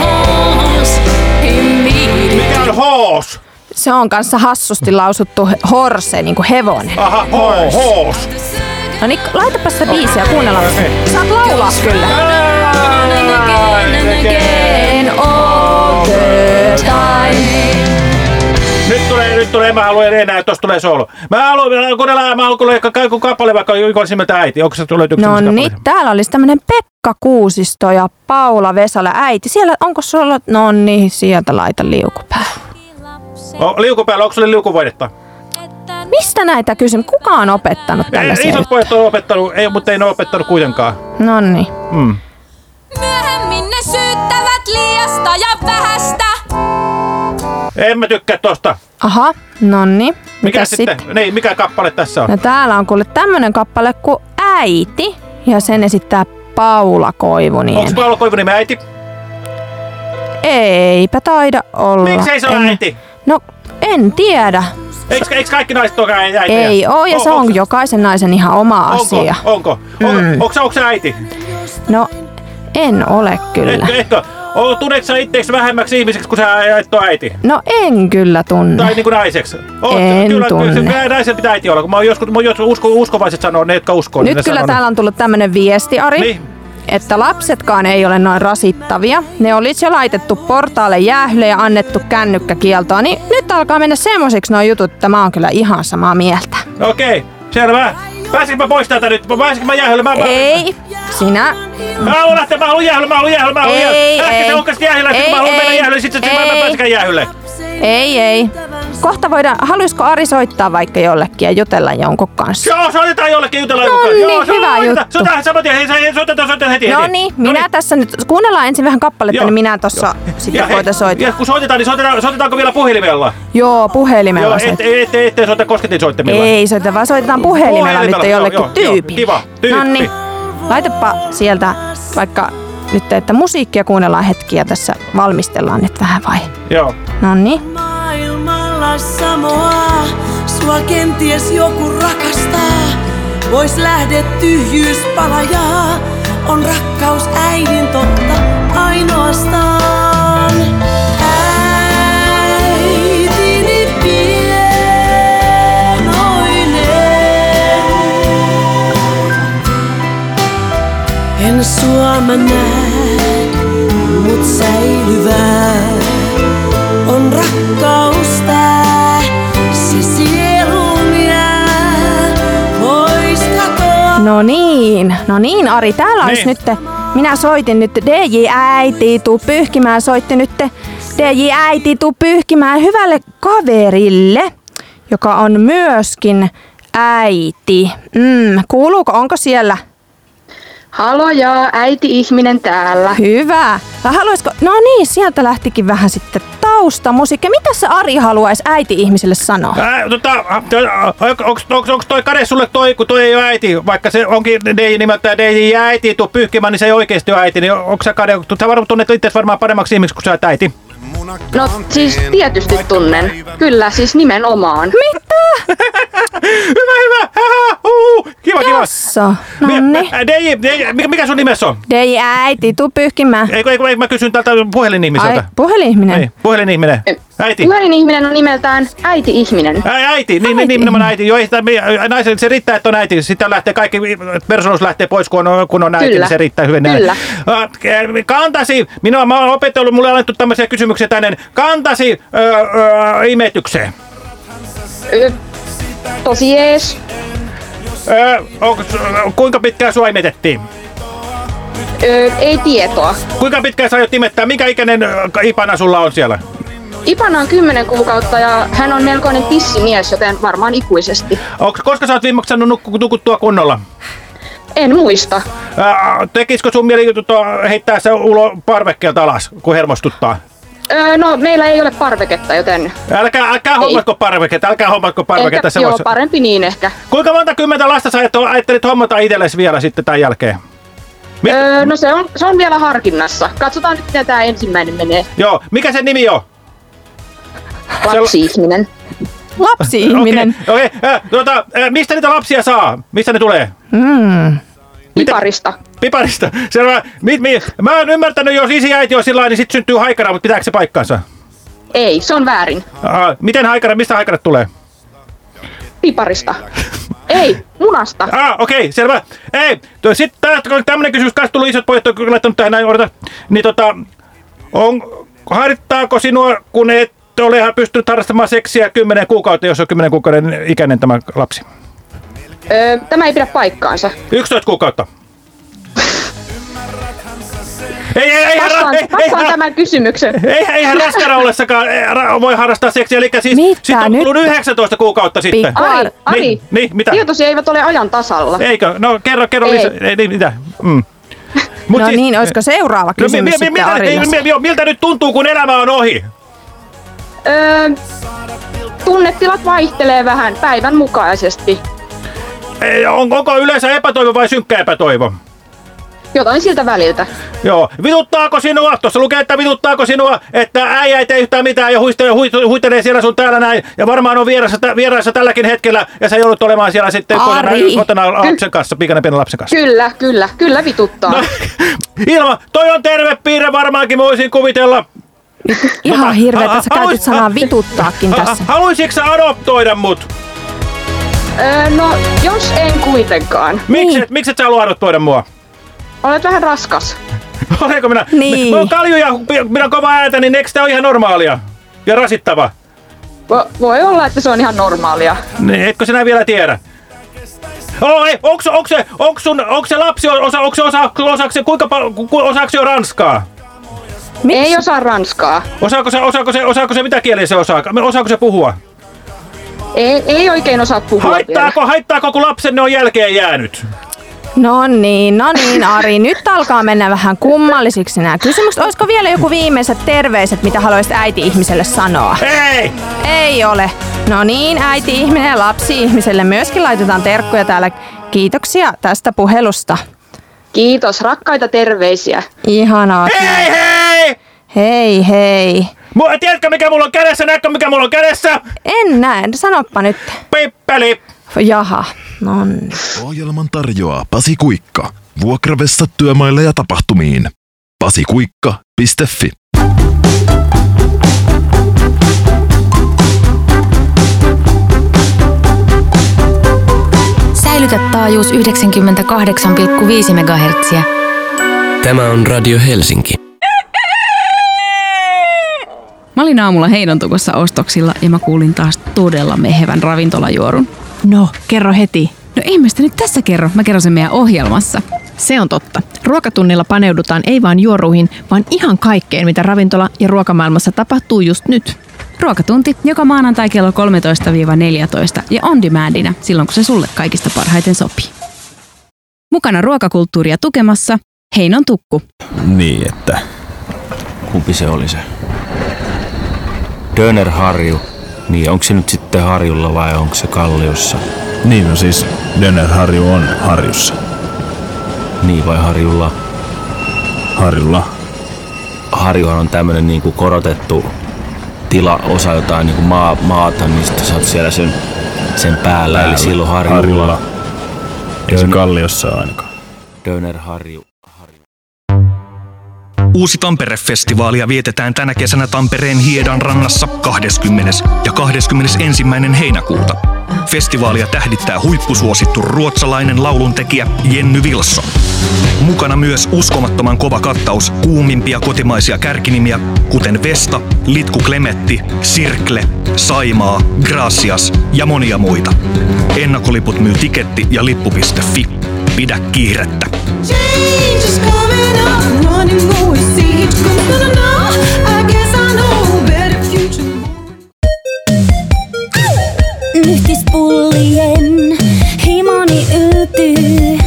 horse, Mikä on horse? Se on kanssa hassusti lausuttu horse, niin kuin hevonen. Aha, ho, horse. No niin, laitapa sitä biisiä, kuunnellaan. Saat laulaa kyllä. Nyt tulee, nyt tulee, mä haluan enää, että tulee solo. Mä haluan, kuunnellaan, mä haluan joku kappale vaikka Ykon nimeltä äiti. Onko se yksi No niin, täällä olisi tämmönen Pekka Kuusisto ja Paula Vesala äiti. Siellä, onko sulla, no niin, sieltä laita liukupää. O, liuku päällä, onko sulle liukuvoidetta? Mistä näitä kysyn? Kuka on opettanut Ei, tällaisia? isot pojat on opettanut, ei, mutta ei ne ole opettanut kuitenkaan. No niin. Mm. Myöhemmin ne syyttävät liiasta ja vähästä. En mä tykkää tosta. Aha, no niin. Mikä Mitäs sitten? Niin, mikä kappale tässä on? No täällä on kuule tämmönen kappale kuin Äiti. Ja sen esittää Paula Koivuniemi. Onko Paula Koivuniemi äiti? Eipä taida olla. Miksei se ole En- äiti? No, en tiedä. Eikö, eikö kaikki naiset ole äitejä? Ei oo, ja se on onko- jokaisen naisen ihan oma Onko? asia. Onko? Mm. Onko? Onko, se- onko se äiti? No, en ole kyllä. Etkö, etkö? O, tunneeko sä itseäsi vähemmäksi ihmiseksi, kun sä et ole äiti? No en kyllä tunne. Tai niin kuin naiseksi? Oot, En kyllä, tunne. Kyllä naisen pitää äiti olla. Kun mä oon joskus, mä oon joskus usko, uskovaiset sanoo, ne jotka uskoo. niin Nyt ne kyllä sanoo, täällä on tullut tämmönen viesti, Ari. Niin. Että lapsetkaan ei ole noin rasittavia. Ne olisi jo laitettu portaalle jäähylle ja annettu kännykkäkieltoa. Niin nyt alkaa mennä semmosiksi nuo jutut, että mä oon kyllä ihan samaa mieltä. Okei, selvä. Pääsinkö mä pois täältä nyt? Pääsinkö mä jäähylle? Mä, mä, Ei, sinä... Mä haluan lähteä, mä haluan jäähylle, mä haluan jäähylle, mä haluan jäähylle. Äsken ei. se uhkasi jäähylle, Ei, sitten mä haluan mennä jäähylle, sit mä en Ei. pääsikään jäähylle. Ei, ei. Kohta voidaan... Haluaisiko Ari soittaa vaikka jollekin ja jutella jonkun kanssa? Joo, soitetaan jollekin jutella. No jonkun kanssa. niin, Joo, hyvä juttu. Soitetaan saman tien, hei, soitetaan, soitetaan heti. No niin, minä tässä nyt... Kuunnellaan ensin vähän kappaletta, Joo. niin minä tossa sitten hei, voita soittaa. Ja kun soitetaan, niin soitetaan, soitetaanko vielä puhelimella? Joo, puhelimella Joo, soitetaan. ettei ette, ette soita kosketinsoittimilla. Ei soita, vaan soitetaan puhelimella, Puhelimella, nyt jollekin joo, joo, tyypille. kiva, tyyppi. No niin, laitapa sieltä vaikka nyt, että musiikkia kuunnellaan hetkiä tässä valmistellaan nyt vähän vai? Joo. No niin. Maailmalla samoa, sua kenties joku rakastaa. Vois lähde tyhjyys palajaa, on rakkaus äidin totta ainoastaan. Äitini pienoinen. En sua mä näe, säilyvää on rakkaus tää. Se sielun jää, pois katoa. No niin, no niin Ari, täällä olisi Niin. nyt, minä soitin nyt DJ äiti, tuu pyyhkimään, soitti nyt DJ äiti, tuu pyyhkimään hyvälle kaverille, joka on myöskin äiti. Mm, kuuluuko, onko siellä? Haloja, äiti-ihminen täällä. Hyvä. Ja haluaisiko, no niin, sieltä lähtikin vähän sitten taustamusiikki. Mitä se Ari haluaisi äiti-ihmiselle sanoa? Ää, tota, onks, onks, onks toi kade sulle toi, kun toi ei ole äiti, vaikka se onkin DJ nimeltään DJ äiti, tuu pyyhkimään, niin se ei oikeesti ole äiti, niin onko sä kade, sä varmaan tunnet itse varmaan paremmaksi ihmiseksi, kun sä oot äiti. No siis tietysti tunnen. Kyllä, siis nimenomaan. Mitä? hyvä, hyvä, haha, uh, kiva, kiva. Jossa, no niin. DJ, DJ, mikä, mikä sun nimessä on? DJ äiti, tuu pyyhkimään. Ei, ei, ei mä kysyn tältä puhelinihmiseltä. Ai, puhelinihminen. Ei, puhelinihminen. Äiti. Puhelinihminen on nimeltään äiti-ihminen. Ai, äiti, niin, niin, nimenomaan äiti. Joo, ei sitä, naisen, se riittää, että on äiti. Sitten lähtee kaikki, persoonallisuus lähtee pois, kun on, kun on äiti, Kyllä. niin se riittää hyvin. Kyllä. Äh, Kantasi, minua, mä oon opetellut, mulle on annettu tämmöisiä kysymyksiä tänne. Kantasi öö, öö, imetykseen. Ö, tosi jees. Öö, onko, kuinka pitkään sua imetettiin? Ö, ei tietoa. Kuinka pitkään sä aiot imettää? Minkä ikäinen ipana sulla on siellä? Ipana on 10 kuukautta ja hän on melkoinen tissimies, joten varmaan ikuisesti. Onks, koska sä oot viimeksi saanut nukuttua kunnolla? En muista. Ää, tekisikö sun mieli heittää se ulo parvekkeelta alas, kun hermostuttaa? Ö, no, meillä ei ole parveketta, joten... Älkää, älkää hommatko parveketta, älkää hommatko parveketta. Ehkä, se joo, voisi- parempi niin ehkä. Kuinka monta kymmentä lasta sä ajat- ajattelit hommata itsellesi vielä sitten tämän jälkeen? Öö, no se on, se on vielä harkinnassa. Katsotaan nyt, miten tämä ensimmäinen menee. Joo, mikä sen nimi on? Lapsi-ihminen. Lapsi-ihminen. Okei, okay, äh, tuota, äh, mistä niitä lapsia saa? Mistä ne tulee? Mm. Piparista. Piparista. Selvä. Mi, mi, mä oon ymmärtänyt, jos isi ja äiti on sillä niin sit syntyy haikara, mutta pitääkö se paikkaansa? Ei, se on väärin. Aha, miten haikara, mistä haikarat tulee? Piparista. Ei, munasta. Ah, okei, okay, selvä. Ei, sitten tämmönen kysymys kanssa tullut isot pojat on laittanut tähän näin, odota. Niin tota, on, harittaako sinua, kun et ole ihan pystynyt harrastamaan seksiä 10 kuukautta, jos on 10 kuukauden ikäinen tämä lapsi? Öö, tämä ei pidä paikkaansa. 11 kuukautta. Ei, ei, ei, Vastaan, ei, ei, vastaan tämän kysymyksen. ei, eihän raskana ollessakaan eh, ra- voi harrastaa seksiä, eli siis Mitä sit on nyt? kulunut 19 kuukautta sitten. Pikku- Ari, Ari, Niin, niin, mitä? tietosi eivät ole ajan tasalla. Eikö? No kerro, kerro Ei. lisää. Ei, niin, mitä? Mm. Mut No siis- niin, olisiko seuraava No, mi- kysymys mi- mi- sitten miltä, Arilla? mi- miltä nyt tuntuu, kun elämä on ohi? Öö, tunnetilat vaihtelee vähän päivän mukaisesti. Ei, on, onko yleensä epätoivo vai synkkä epätoivo? Jotain siltä väliltä. Joo. Vituttaako sinua? Tuossa lukee, että vituttaako sinua, että äijä ei tee yhtään mitään ja huistelee, huitelee siellä sun täällä näin. Ja varmaan on vierassa, tä- vieraissa tälläkin hetkellä ja sä joudut olemaan siellä sitten kotona, Ari. kotona lapsen kanssa, pikana pienen lapsen kanssa. Kyllä, kyllä, kyllä vituttaa. No, Ilma, toi on terve piirre varmaankin voisin kuvitella. Ihan hirveetä, sä käytit sanaa vituttaakin tässä. Haluaisitko sä adoptoida mut? Öö, no, jos en kuitenkaan. Miksi, niin. miksi et sä halua adoptoida mua? Olet vähän raskas. Olenko minä? Niin. Mä oon kalju ja minä on kova ääntä, niin eikö tää ole ihan normaalia? Ja rasittava? Vo- voi olla, että se on ihan normaalia. Niin, etkö sinä vielä tiedä? Oh, ei, onko, onko, se, onko, sun, onko se lapsi, osa, onko se osa, osaako se, kuinka paljon, ku, osaako se jo ranskaa? Miks? Ei osaa ranskaa. Osaako se, osaako se, osaako se, mitä kieliä se osaa? Osaako se puhua? Ei, ei oikein osaa puhua vielä. Haittaako, haittaako kun lapsenne on jälkeen jäänyt? No niin, no niin Ari, nyt alkaa mennä vähän kummallisiksi nämä kysymykset. Olisiko vielä joku viimeiset terveiset, mitä haluaisit äiti-ihmiselle sanoa? Ei! Ei ole. No niin, äiti-ihminen ja lapsi-ihmiselle myöskin laitetaan terkkuja täällä. Kiitoksia tästä puhelusta. Kiitos, rakkaita terveisiä. Ihanaa. Hei hei! Hei hei. Mua, tiedätkö mikä mulla on kädessä? Näetkö mikä mulla on kädessä? En näe, sanoppa nyt. Pippeli! Jaha, no niin. Ohjelman tarjoaa Pasi Kuikka. Vuokravessa työmaille ja tapahtumiin. pasikuikka.fi Säilytä taajuus 98,5 MHz. Tämä on Radio Helsinki. Mä olin aamulla Heinontukossa ostoksilla ja mä kuulin taas todella mehevän ravintolajuorun. No, kerro heti. No ei mä sitä nyt tässä kerro, mä kerron sen meidän ohjelmassa. Se on totta. Ruokatunnilla paneudutaan ei vain juoruihin, vaan ihan kaikkeen, mitä ravintola- ja ruokamaailmassa tapahtuu just nyt. Ruokatunti joka maanantai kello 13-14 ja on demandina silloin, kun se sulle kaikista parhaiten sopii. Mukana ruokakulttuuria tukemassa Heinon Tukku. Niin, että... Kumpi se oli se? Döner Harju. Niin, onko se nyt sitten Harjulla vai onko se Kalliossa? Niin, no siis Döner Harju on Harjussa. Niin, vai Harjulla? Harjulla. Harjuhan on tämmönen niinku korotettu tila, osa jotain niinku maa, maata, niin sitten sä oot siellä sen, sen päällä, Päällä. eli silloin Harjulla. Harjulla. Ei se Kalliossa ainakaan. Döner Harju. Uusi Tampere-festivaalia vietetään tänä kesänä Tampereen Hiedan rannassa 20. ja 21. heinäkuuta. Festivaalia tähdittää huippusuosittu ruotsalainen lauluntekijä Jenny Wilson. Mukana myös uskomattoman kova kattaus kuumimpia kotimaisia kärkinimiä, kuten Vesta, Litku Klemetti, Sirkle, Saimaa, Gracias ja monia muita. Ennakkoliput myy tiketti ja lippu.fi. Pidä kiirettä. Change is coming up, Nyhtispullien himoni yltyy.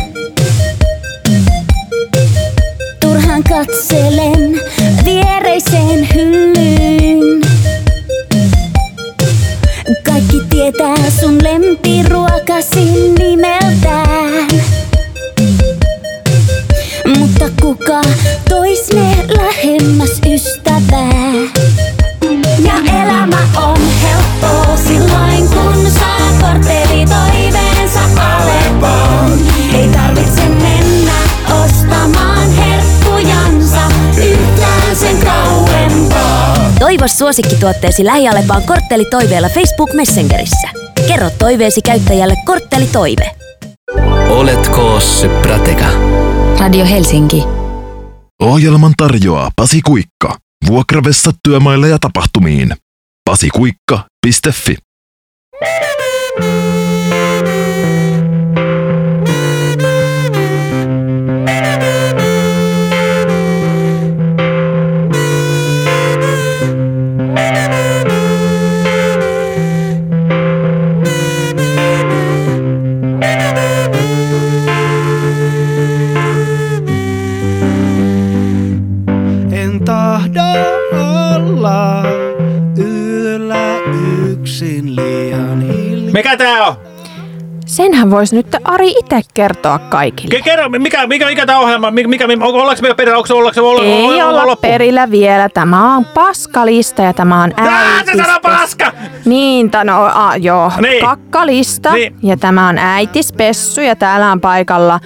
Turhaan katselen viereiseen hyllyyn. Kaikki tietää sun lempiruokasi nimeltään kuka tois me lähemmäs ystävää. Ja elämä on helppoa silloin kun saa kortteli toiveensa Aleppoon. Ei tarvitse mennä ostamaan herkkujansa yhtään sen kauempaa. Toivo suosikkituotteesi lähialepaan korttelitoiveella Facebook Messengerissä. Kerro toiveesi käyttäjälle korttelitoive. Oletko Syprateka? Radio Helsinki. Ohjelman tarjoaa Pasi Kuikka. Vuokravessat työmaille ja tapahtumiin. pasikuikka.fi Mikä tää on? Senhän voisi nyt Ari itse kertoa kaikille. Ke- Kerro, mikä, mikä, mikä tää ohjelma, mikä, mikä, onko, ollaanko me perillä, onko, ollaanko, ollaanko, Ei ollaanko olla loppu? perillä vielä. Tämä on paskalista ja tämä on Ah, se sanoo äitis. paska! Niin, ta, no, a, joo. Niin. Kakkalista. Niin. Ja tämä on äitispessu ja täällä on paikalla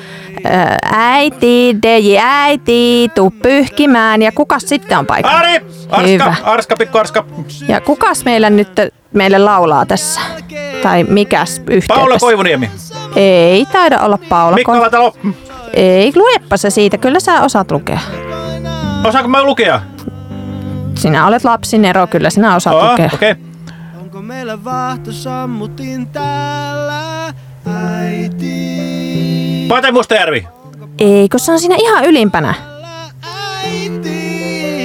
ää, äiti, DJ äiti, tuu pyyhkimään. Ja kukas sitten on paikalla? Ari! Arska, Hyvä. Arska, pikku Arska. Ja kukas meillä nyt meille laulaa tässä? Tai mikäs yhteydessä? Paula Koivuniemi. Ei taida olla Paula Mikko Koivu- Latalo. Ei, luepa se siitä. Kyllä sä osaat lukea. Osaanko mä lukea? Sinä olet lapsi Nero, kyllä sinä osaat Oh, lukea. okei. Okay. Onko meillä vahto sammutin täällä äiti? Pate Mustajärvi. Ei, kun se on siinä ihan ylimpänä.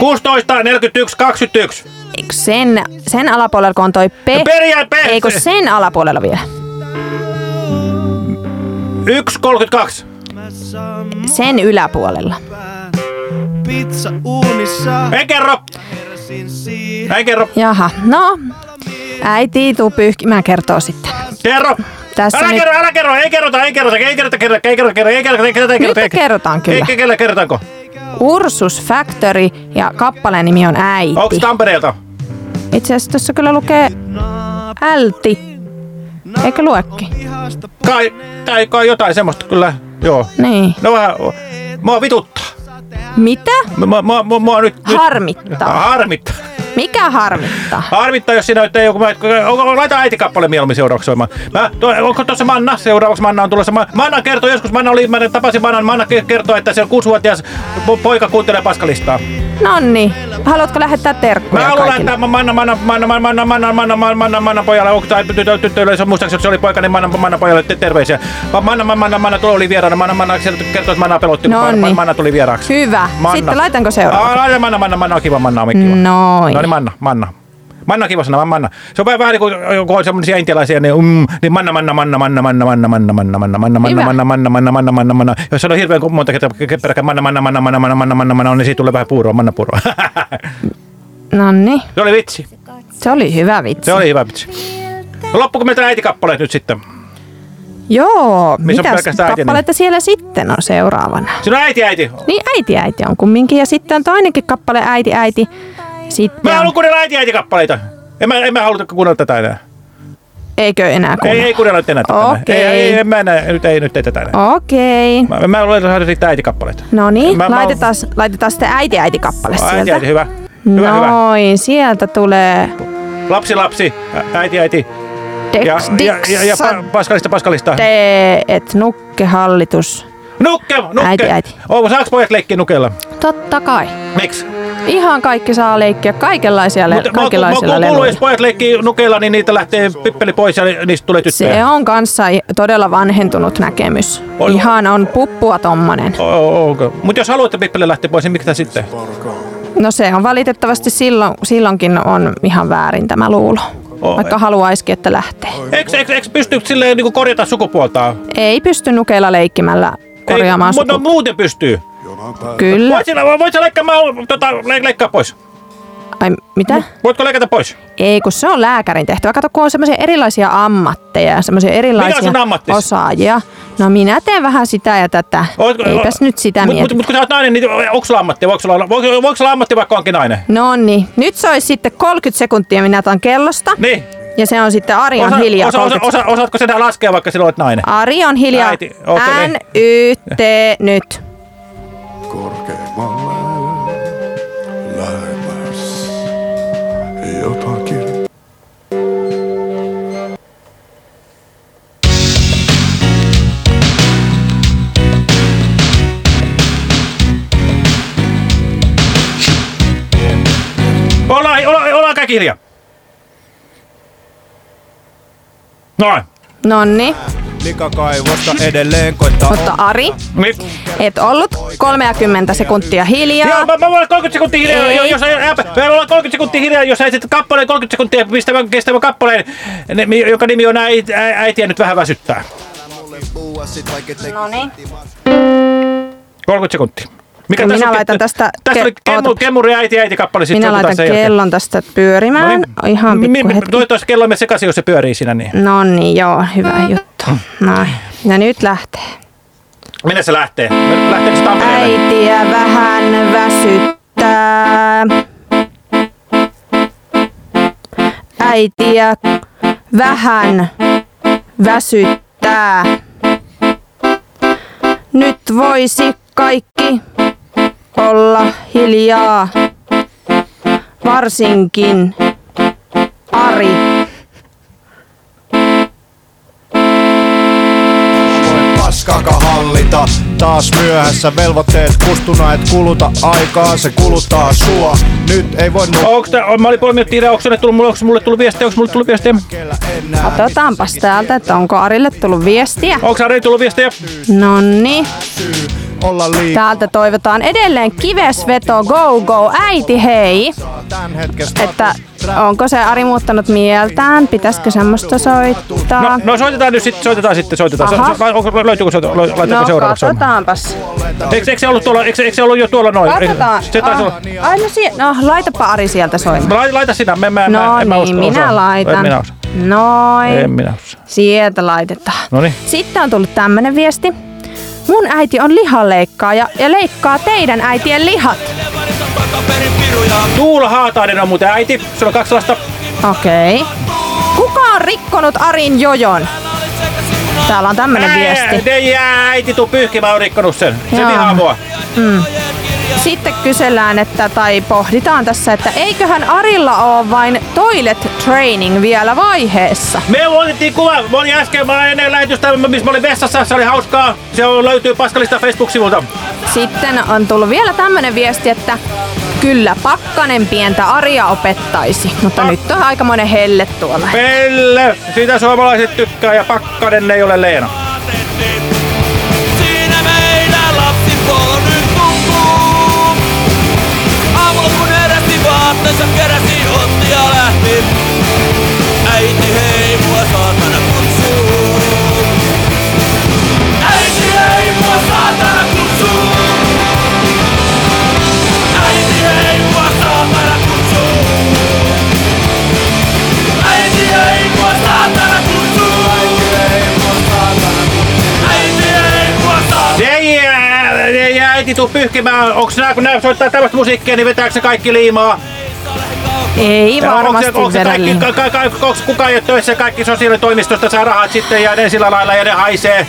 16, 41, 21. Eikö sen, sen alapuolella, kun on toi P? No Eikö sen alapuolella vielä? 1, 32. Sen yläpuolella. Pizza uunissa. En kerro. En kerro. Jaha, no. Äiti, tuu pyyhkimään kertoo sitten. Kerro. Tässä älä nyt- kerro, älä kerro, ei kerrota, ei kerrota, ei kerrota, kerrota, ei kerrota, kerrota, ei kerrota, ei kerrota, ei kerrota. Nyt kerrotaan kyllä. Ei, kelle kerrotaanko? Ursus Factory ja kappaleen nimi on Äiti. Onko Tampereelta? Itse asiassa tuossa kyllä lukee Älti. Eikö luekin? Kai, tai kai jotain semmoista kyllä, joo. Niin. No vähän, mua vituttaa. Mitä? Mua, mua, mua, mua nyt, nyt... Harmittaa. Harmittaa. Mikä harmittaa? Harmittaa, jos sinä ei joku... laita äitikappale mieluummin seuraavaksi soimaan. Mä, tuo, onko tuossa Manna? Seuraavaksi Manna on tulossa. Ma- Manna kertoo joskus, Manna oli, mä tapasin Manna ke- kertoo, että se on kuusivuotias po- poika kuuntelee paskalistaa. Nonni, haluatko lähettää terkkuja Mä haluan kaikille? lähettää Manna, Manna, Manna, Manna, Manna, Manna, Manna, Manna, Manna, Manna pojalle, onko tai tytölle, se muistaakseni se oli poika, niin Manna, Manna pojalle te- terveisiä. Manna, Manna, Manna, Manna tuli vieraana, Manna, Manna sieltä kertoo, että Manna pelotti, kun Nonni. Manna, Manna tuli vieraaksi. Hyvä. Manna. Sitten laitanko seuraava? Aa, laita Manna, Manna, Manna on kiva, Manna on kiva. Noin. No niin, Manna, Manna. Manna kiva sana, Manna. Se on vähän, niin kuin joku on semmoisia intialaisia, niin, mm, niin Manna, Manna, Manna, Manna, Manna, Manna, Manna, Manna, Manna, Manna, Manna. Manna, Manna, Manna, Manna, Manna, Manna. Jos se on hirveän monta kertaa peräkkäin Manna, Manna, Manna, Manna, Manna, Manna, Manna, Manna, niin siitä tulee vähän puuroa, Manna puuroa. Nonni, Se oli vitsi. se oli hyvä vitsi. Se oli hyvä vitsi. No loppuko meiltä äitikappaleet nyt sitten? Joo, Missä mitäs äiti kappaletta siellä sitten on seuraavana? Siinä on äiti, äiti. Niin äiti äiti on kumminkin ja sitten on toinenkin kappale äiti äiti. Sitten Mä haluan kuunnella äiti, äiti kappaleita. En mä, en mä halua kuunnella tätä enää. eikö enää Ei, kuunnella? ei kuunnella nyt enää tätä. Okei. Ei, ei, en mä enää, nyt ei, nyt ei tätä enää. Okei. Mä, mä olen saada sitten äitikappaleita. No niin, Mä- mä- laitetaan, laitetaan sitten äiti äiti kappale Äiti, sieltä. äiti, hyvä. Hyvä, hyvä. Noin, sieltä tulee Lapsi, lapsi, äiti, äiti. Dex, Ja, ja, ja, ja pa- paskalista, paskalista. Te, et nukke hallitus. Nukke, nukke. Äiti, äiti. Oh, saaks pojat leikkiä nukella? Totta kai. Miksi? Ihan kaikki saa leikkiä kaikenlaisia, le- Mutta mä, mä, mä kaikenlaisilla jos pojat leikkii nukella, niin niitä lähtee pippeli pois ja niistä tulee tyttöjä. Se on kanssa todella vanhentunut näkemys. On- Ihan on puppua tommonen. Mutta jos haluatte pippeli lähteä pois, niin miksi tää sitten? No se on valitettavasti silloin, silloinkin on ihan väärin tämä luulo. Oh, Vaikka haluaisikin, että lähtee. Eikö, eikö, eikö pysty silleen niin korjata sukupuoltaan? Ei pysty nukeilla leikkimällä korjaamaan Ei, Mutta sukupuolta. muuten pystyy. Kyllä. Voit sillä, voit sä leikkaa, mä, tota, le, leikkaa pois? Ai mitä? Voitko leikata pois? Ei, kun se on lääkärin tehtävä. Kato, kun on semmoisia erilaisia ammatteja, semmoisia erilaisia sun ammattis? osaajia. No minä teen vähän sitä ja tätä. Eipäs nyt sitä Mutta mieti. mut, mut, kun sä oot nainen, niin onko sulla ammatti? Voiko sulla voiko, voiko sulla ammatti vaikka onkin nainen? No niin, nyt se olisi sitten 30 sekuntia minä otan kellosta. Niin. Ja se on sitten Ari on Osa, hiljaa. osa, osa, 30 osa, osaatko sinä laskea, vaikka sinä olet nainen? Ari on hiljaa. Äiti, okei, N. Y, T, nyt korkeammalle lähemmäs jotakin. Olla, olla, olla aika. Noin. Nonni. Likakaivosta edelleen koittaa Mutta Ari, Niin. et ollut 30 sekuntia hiljaa. Joo, mä, mä voin 30 sekuntia hiljaa, Ei. jo- jos ei, ää, mä voin olla 30 sekuntia hiljaa, jos äitit kappaleen 30 sekuntia pistävän, kestävän kappaleen, joka nimi on äiti, ä- äitiä nyt vähän väsyttää. No niin. 30 sekuntia. Minä tässä on- laitan tästä Tästä ke- oli kemmu, kemmuri äiti äiti kappale. Minä laitan kellon tästä pyörimään. No Ihan Mi- pikku mi- hetki. Toivottavasti kello me sekaisin, jos se pyörii siinä niin. No niin, joo, hyvä juttu. Noin. Ja nyt lähtee. Minne se lähtee? Lähteekö se Tampereelle? Äitiä vähän väsyttää. Äitiä vähän väsyttää. Nyt voisi kaikki olla hiljaa. Varsinkin Ari. paskaka hallita Taas myöhässä velvoitteet kustuna et kuluta aikaa Se kuluttaa sua Nyt ei voi Onks tää, mä olin poiminut tiedä, onko sulle tullut, onko mulle tullut viestiä, onko mulle tullut viestiä? Katsotaanpas täältä, että onko Arille tullut viestiä. Onko Arille tullut viestiä? Nonni. Olla liikaa Täältä toivotaan edelleen kivesveto, go go, äiti hei. Että onko se Ari muuttanut mieltään? Pitäisikö semmoista soittaa? No, no soitetaan nyt sitten, soitetaan sitten, soitetaan. Aha. So, so, onko- löytyykö se, laitetaanko no seuraavaksi? soimaan? katsotaanpas. Eikö, eikö, se ollut tuolla, eikö, eikö se ollut jo tuolla noin? Katsotaan. Se taisi olla. Ah, Ai no, sie- no laitapa Ari sieltä soimaan. Laita, laita sinä, mä, mä, No mä, en mä niin, usko, minä osaa. laitan. En minä osaa. Noin. En minä osaa. Sieltä laitetaan. No niin. Sitten on tullut tämmönen viesti. Mun äiti on lihanleikkaaja ja leikkaa teidän äitien lihat. Tuula Haatainen on muuten äiti. Sulla on kaksi lasta. Okei. Okay. Kuka on rikkonut Arin jojon? Täällä on tämmönen viesti. Ne jää äiti, tuu pyyhkimään, on rikkonut sen. Se Joo. vihaa mua. Mm. Sitten kysellään, että, tai pohditaan tässä, että eiköhän Arilla ole vain toilet training vielä vaiheessa. Me otettiin kuva, mä olin äsken, mä olin ennen lähetystä, missä mä olin vessassa, se oli hauskaa. Se on, löytyy Paskalista Facebook-sivulta. Sitten on tullut vielä tämmönen viesti, että kyllä pakkanen pientä Aria opettaisi, mutta nyt on aikamoinen helle tuolla. Pelle, sitä suomalaiset tykkää ja Pakkanen ei ole Leena. Vaatteensa keräsi otti ja lähti. Äiti hei mua saatana kutsuu. Äiti hei mua saatana kutsuu. Äiti hei mua saatana kutsuu. Äiti hei mua saatana kutsuu. Äiti hei mua saatana Ei, ää, ei äiti tuu pyyhkimään. Onks nää, kun nää soittaa tällaista musiikkia, niin vetääkö se kaikki liimaa? Ei Ja varmasti onko, se- onko, kaikki, ka, ka, ka, onko kukaan ei ole töissä kaikki sosiaalitoimistosta saa rahat sitten ja ne sillä lailla ja ne haisee?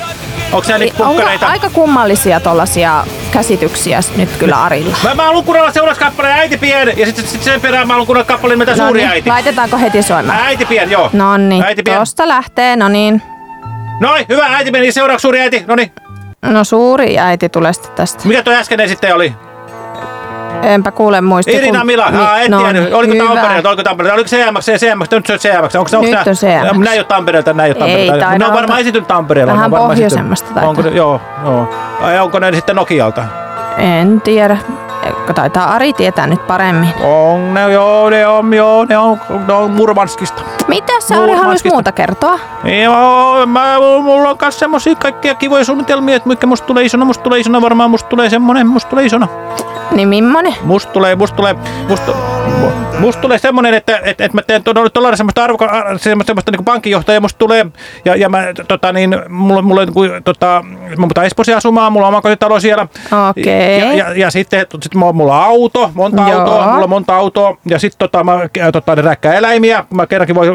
Onko se niitä aika kummallisia tollasia käsityksiä nyt kyllä Arilla? Mä, mä haluan kuunnella seuraavaksi kappaleen äiti pien ja sitten sit sen perään mä haluan kuunnella kappaleen nimeltä No suuri niin, äiti. Laitetaanko heti soimaan? Äiti pien, joo. No niin, tosta lähtee, no niin. Noin, hyvä äiti meni seuraavaksi suuri äiti. No niin. No suuri äiti tulee sitten tästä. Mikä tuo äskeinen sitten oli? Enpä kuule muista. Irina kun- Mila, Ni- Aa, en no niin, Oliko hyvä. Tampereelta? Oliko Tampereelta? Oliko CMX? CMX? Nyt se on CMX. Onko, onko Nyt nää, on CMX. Nää ei ole Tampereelta, nää ei ole Ei Tampereelta. taida ne on varmaan esiintynyt Tampereella. Vähän on pohjoisemmasta esiintynyt. Onko, joo, joo. Ai, onko ne sitten Nokialta? En tiedä. Taitaa Ari tietää nyt paremmin. On ne, joo, ne on, joo, ne on, ne on Murmanskista. Mitä sä Ari haluaisi muuta kertoa? Joo, mä, mulla on myös semmosia kaikkia kivoja suunnitelmia, että mikä musta tulee isona, musta tulee isona, varmaan musta tulee semmonen, musta tulee isona. Niin millainen? Musta tulee, musta tulee, musta, musta tulee semmonen, että, että, että mä teen tuolla tuolla semmoista arvoka, semmoista, semmoista niin pankinjohtajaa musta tulee, ja, ja mä, tota niin, mulla, mulla on, niin tota, mä muutan Espooseen asumaan, mulla on oma kotitalo siellä. Okei. Ja, ja, ja sitten sit mulla, mulla on auto, monta Joo. autoa, mulla on monta autoa, ja sitten tota, mä tota, rääkkää eläimiä, mä kerrankin voin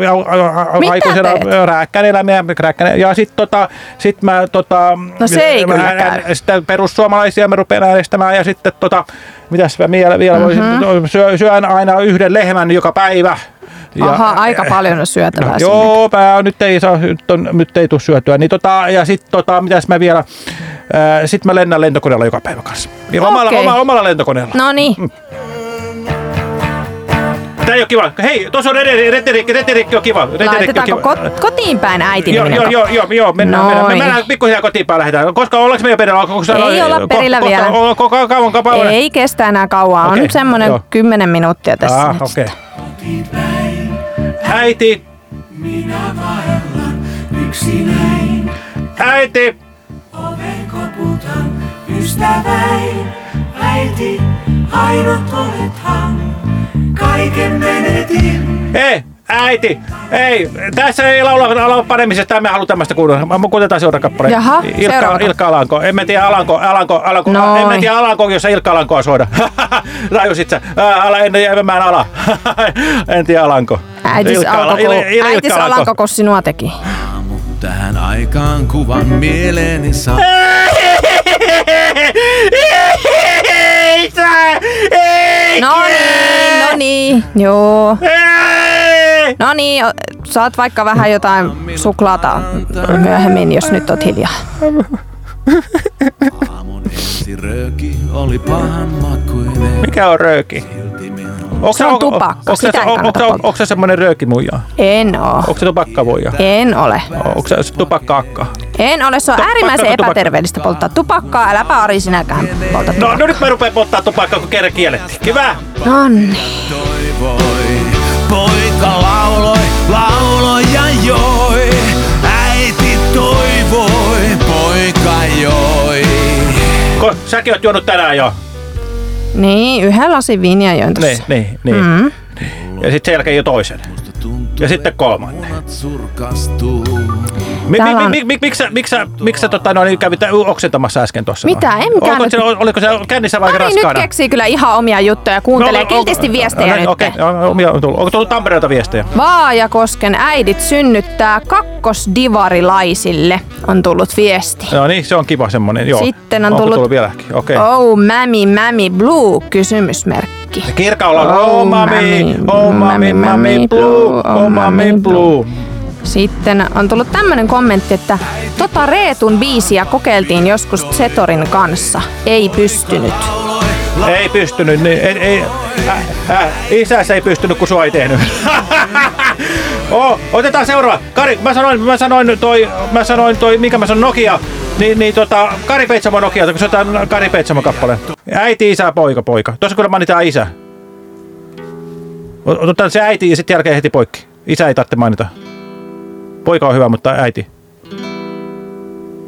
aikuisena rääkkään eläimiä, rääkkään, ja sitten tota, sit mä tota, No se ei mä kyllä käy. sitten perussuomalaisia mä rupean äänestämään ja sitten tota, mitäs mä vielä, vielä Mhm. voisin, syö, syön aina yhden lehmän joka päivä. Aha, aika paljon on syötävää sinne. Joo, pää, nyt ei saa, nyt, on, nyt ei tule syötyä. Niin tota, ja sitten tota, mitäs mä vielä, ää, sit mä lennän lentokoneella joka päivä kanssa. Ja omalla, Okei. oma, omalla lentokoneella. No niin. Tää ei oo kiva. Hei, tuossa on reterikki, reterikki on kiva. On Laitetaanko kiva. ko- kotiin päin äiti Joo, joo, joo, joo, joo, mennään, mennään. Me Noin. mennään pikkuhiljaa kotiin päin lähdetään. Koska ollaanko me jo perillä? Onko Ei olla ko- perillä kohta- vielä. o- ko- ko- Kauan kauan Ei kestä enää kauan. On Okei, semmonen. 10 minuuttia tässä. Ah, nyt okei. Äiti, Minä vaellan yksinäin. äiti, Oven koputan ystäväin. Äiti, ainut olethan. Kaiken menetin. ei, äiti, ei. Tässä ei laula, laula panemisesta, me haluta tämmöistä kuunnella. Me kuunnellaan seuraava kappale. Jaha, Ilkka, seuraava. Ilkka Alanko. En mä tiedä Alanko, Alanko, Alanko. Noin. En mä tiedä Alanko, jos Ilkka Alankoa soida. Tajusit sä? Ää, ala, en, en, mä en ala. en tiedä Alanko. Äitis Ilkka Ala- Alanko, Il- kun- Il- äitis Alanko, kun sinua teki. Tähän aikaan kuvan mieleeni saa. Ei sä! Ei! No niin, no niin, joo. No niin, saat vaikka vähän jotain suklaata myöhemmin, jos nyt oot hiljaa. Ensi rööki oli pahan makuinen. Mikä on rööki? Onko Se on tupakka, Onko se, sitä ei onko, kannata onko, polttaa. onko se semmoinen röökimuija? En oo. Onko se tupakkamuija? En ole. Onko se tupakka-akka? En ole, se on äärimmäisen epäterveellistä polttaa tupakkaa. Äläpä Ari sinäkään polta No, no nyt mä rupeen polttaa tupakkaa, kun kerran kiellettiin. Hyvä! Nonni. Toivoi, poika lauloi, lauloi ja joi. Äiti toivoi, poika joi. Ko, säkin oot juonut tänään jo. Niin, yhden lasin viiniä join Niin, tossa. niin, niin. Mm. Ja sitten sen jälkeen jo toisen. Ja sitten kolmannen. Täällä on- miksi sä, tota, no, niin kävit oksentamassa äsken tuossa? Mitä? En Oliko käynyt. se, oliko se kännissä vai nyt raskaana? keksii kyllä ihan omia juttuja. Kuuntelee No, kiltisti viestejä no, nyt. Okei, okay, omia on tullut. Onko tullut Tampereelta viestejä? Vaajakosken äidit synnyttää kakkosdivarilaisille, on tullut viesti. No niin, se on kiva semmonen. Joo. Sitten on Onko tullut- tullut vieläkin? Okei. Oh, mami, mami, blue, kysymysmerkki. Kirkalla on oh, mami, oh mami, mami, blue, oh mami, blue. Sitten on tullut tämmönen kommentti, että tota Reetun biisiä kokeiltiin joskus Zetorin kanssa. Ei pystynyt. Ei pystynyt, niin ei, ei, äh, äh, isässä ei pystynyt, kun sua ei tehnyt. oh, otetaan seuraava. Kari, mä sanoin, mä sanoin toi, mä sanoin toi, mikä mä sanoin, Nokia. Niin, niin tota, Kari Peitsamo Nokia, kun se on Kari Peitsamo kappale. Äiti, isä, poika, poika. Tuossa kyllä mainitaan isä. Otetaan se äiti ja sitten jälkeen heti poikki. Isä ei tarvitse mainita. Poika on hyvä, mutta äiti.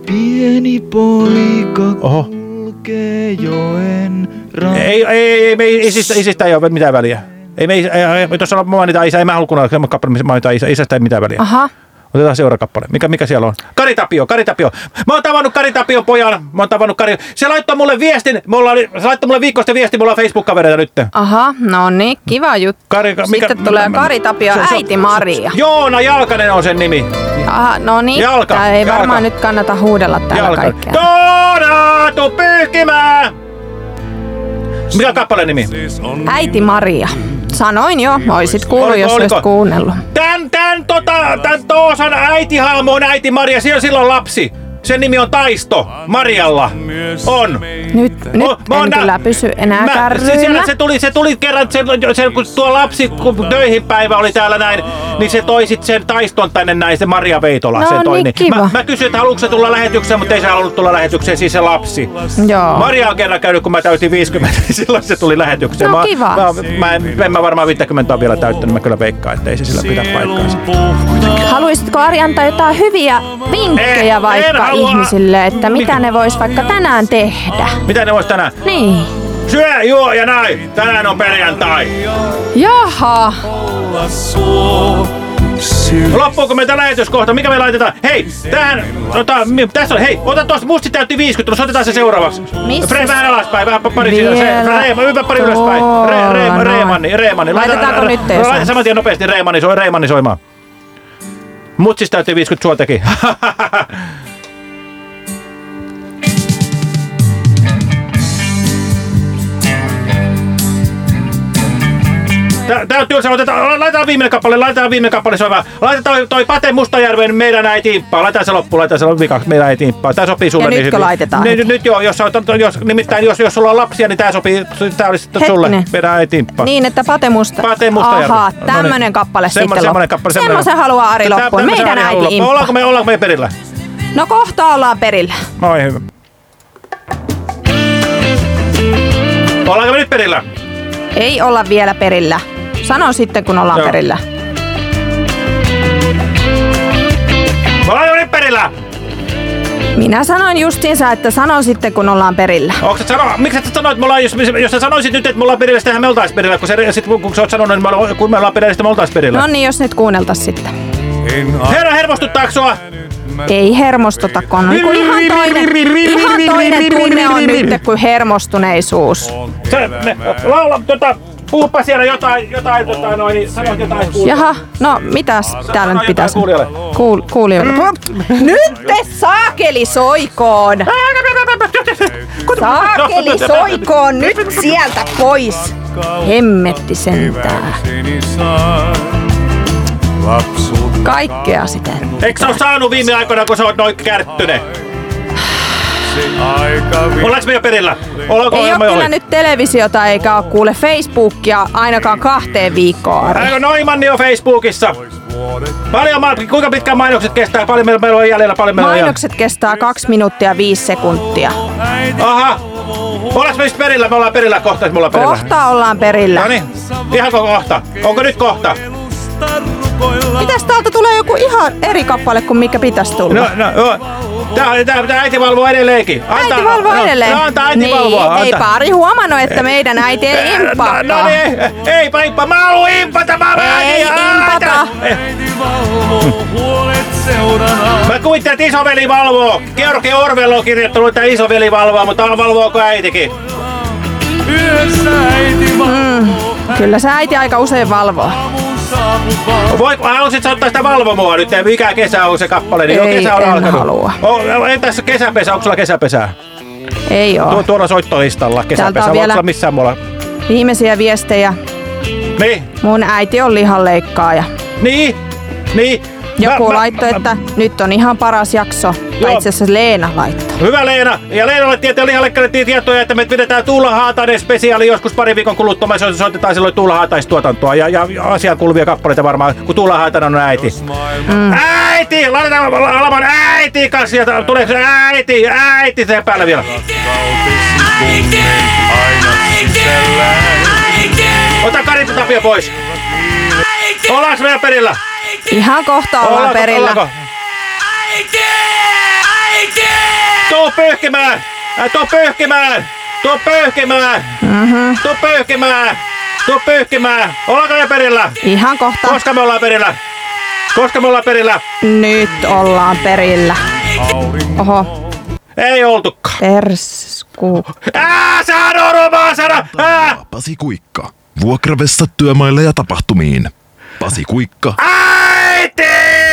Pieni poika Oho. kulkee joen Ei, ei, ei, ei, isistä, isistä ei ole mitään väliä. Ei me, ei, ei, tuossa mainitaan isä, ei mä halua kuunnella semmoinen kappale, missä mainitaan isä, isästä ei mitään väliä. Aha. Otetaan seuraava kappale. Mikä, mikä siellä on? Kari Tapio, Kari Tapio. Mä oon tavannut Kari Tapion pojan. Mä oon tavannut Kari. Se laittoi mulle viestin. Mulla oli, se laittoi mulle viikosta viesti. Mulla on Facebook-kavereita nyt. Aha, no niin, kiva juttu. Kari, Sitten tulee Kari Tapio, Se- se- äiti Maria. Joona Jalkanen on sen nimi. Aha, no niin, Jalka, tää ei jalka. varmaan nyt kannata huudella täällä Jalka. kaikkea. Joona, tuu pyyhkimään! Mikä kappaleen nimi? Äiti Maria. Sanoin jo, oisit kuullut, Oliko- jos oliko? olisit kuunnellut. Tän, tän, tota, tän Toosan äitihahmo on äiti Maria. Siellä on lapsi. Sen nimi on Taisto. Marialla. On. Nyt, nyt mä en nä- kyllä pysy enää Mä, se, siellä, se, tuli, se tuli kerran, se, se, kun tuo lapsi, kun töihin päivä oli täällä näin, niin se toi sit sen taiston tänne näin, se Maria Veitola. No se toi, niin, kiva. Mä, mä kysyin, että haluatko tulla lähetykseen, mutta ei se halunnut tulla lähetykseen, siis se lapsi. Joo. Maria on kerran käynyt, kun mä täytin 50, niin silloin se tuli lähetykseen. No mä, kiva. Mä, mä, en, en mä varmaan 50 on vielä täyttänyt, mä kyllä veikkaan, että ei se sillä pidä paikkaansa. Haluaisitko Ari antaa jotain hyviä vinkkejä en vaikka halua. ihmisille, että mitä ne vois vaikka tänään tehdä? Mitä ne vois tänään? Niin. Syö, juo ja näin. Tänään on perjantai. Jaha. Loppuuko meiltä lähetys kohta? Mikä me laitetaan? Hei, tähän, ota, tässä on, hei, ota tuosta, musti täytti 50, tuossa otetaan se seuraavaksi. Missä? Fre, vähän alaspäin, vähän pari Vielä se, Reema, hyvä pari ylöspäin. Re, re, reemanni, Reemanni. Laita- Laitetaanko nyt Laita Esa? saman tien nopeasti Reemanni, soi, Reemanni soimaan. Mutsis täytti 50 sua Tää, tää, on tylsä. Otetaan, laitetaan viimeinen kappale, laitetaan viimeinen kappale soimaan. Laitetaan toi, toi Pate Mustajärven meidän äiti imppaa. Laitetaan se loppu, laitetaan se loppu vikaksi meidän äiti imppaa. Tää sopii sulle. Ja niin nytkö hyvin. laitetaan Niin, heti? nyt joo, jos, on, jos, nimittäin jos, jos sulla on lapsia, niin tää sopii, tää olisi sulle meidän äiti imppaa. Niin, että Pate Musta. Pate Mustajärvi. Ahaa, No tämmönen niin. kappale Semmo- sitten semmonen loppu. kappale. Semmoisen haluaa Ari loppuun. Meidän Ari äiti haluaa loppuun. imppa. Ollaanko me, ollaanko me perillä? No kohta ollaan perillä. Moi hyvä. Ollaanko me nyt perillä? Ei olla vielä perillä. Sano sitten, kun ollaan Joo. perillä. Ollaanko me nyt perillä? Minä sanoin justiinsa, että sano sitten, kun ollaan perillä. Onko sä sano, miksi et sä sanoit, että me ollaan, jos, jos sä sanoisit nyt, että me ollaan perillä, sittenhän me oltais perillä, kun, se, sit, kun sä oot sanonut, että me ollaan, kun me ollaan perillä, sitten me oltais perillä. No niin, jos nyt kuunneltais sitten. Herra, hermostuttaako sua? Ei hermostuta, kun on niinku ihan toinen, ihan toinen tunne on nyt kuin hermostuneisuus. Sä, me, laula, tota, puhupa siellä jotain, jotain, tota, noin, niin sanoit jotain kuulijalle. Jaha, no mitäs täällä nyt pitäisi? kuulijalle. Kuul, kuulijoille. Nyt te saakeli soikoon! Saakeli soikoon nyt sieltä pois! Hemmetti sentään. Kaikkea sitä. Eikö sä oo saanut viime aikoina, kun sä oot noin kärttyne? Ollaanko me jo perillä? Ollaanko Ei ole kyllä oli? nyt televisiota eikä ole kuule Facebookia ainakaan kahteen viikkoon. Eikö Noimanni on Facebookissa? Paljon, ma- kuinka pitkään mainokset kestää? Paljon meillä, meillä on jäljellä, paljon meillä on jäljellä. Mainokset kestää 2 minuuttia ja 5 sekuntia. Aha! Ollaanko me perillä? Me ollaan perillä kohta, että me ollaan perillä. Kohta ollaan perillä. No niin, ihan kohta. Onko nyt kohta? Mitäs täältä tulee joku ihan eri kappale kuin mikä pitäisi tulla? No, no, joo. Tää, tää, tää äiti valvoo edelleenkin. Antaa, äiti valvoo no, edelleen. No, antaa äiti niin, valvoa. ei antaa. pari huomannut, että meidän äiti ei No, impaa. no niin, ei, ei, imppa. Mä haluun impata, mä Ei impata. Mä kuvittelen, että isoveli valvoo. Georgi Orwell on kirjoittanut, että isoveli valvoo, mutta valvooko äitikin? Mm, kyllä se äiti aika usein valvoo. Voi, haluaisit sä ottaa sitä valvomoa nyt? Mikä kesä on se kappale? Niin Ei, kesä on en alkanut. halua. O, entäs kesäpesä? Onko sulla kesäpesää? Ei oo. Tuo, tuolla soittolistalla kesäpesä. on Onko vielä- sulla missään muualla? Viimeisiä viestejä. Niin. Mun äiti on lihanleikkaaja. Niin, niin. Joku Mä- mä- laittoi, että nyt on ihan paras jakso. Tai itse asiassa Leena laittoi. Hyvä Leena. Ja Leenalle tietää lihallekkaalle tietoja, että me vedetään Tuula Haatainen spesiaali joskus pari viikon kuluttua. Me so- soitetaan silloin Tuula Haataistuotantoa ja, ja, ja asiaan kuuluvia kappaleita varmaan, kun Tuula Haatainen on äiti. Mm. Äiti! Laitetaan alaman äiti kanssa. Ja tulee se äiti, äiti sen päälle vielä. Ota Kari Tapio pois. Ollaanko meidän perillä? Ihan kohta ollaan Ollaanko- perillä. ollaanko? Tuu pyyhkimään! Ää, Tuu pyyhkimään! Tuu pyyhkimään! Mhm. Tuu pyyhkimään! Tuu pyyhkimään! Ollaanko me perillä? Ihan kohta. Koska me ollaan perillä? Koska me ollaan perillä? Nyt ollaan perillä. Oho. Ei oltukaan. Persku. Ää, sano rumaa sana! Ää! Pasi Kuikka. Vuokravessa työmaille ja tapahtumiin. Pasi Kuikka. Äiti!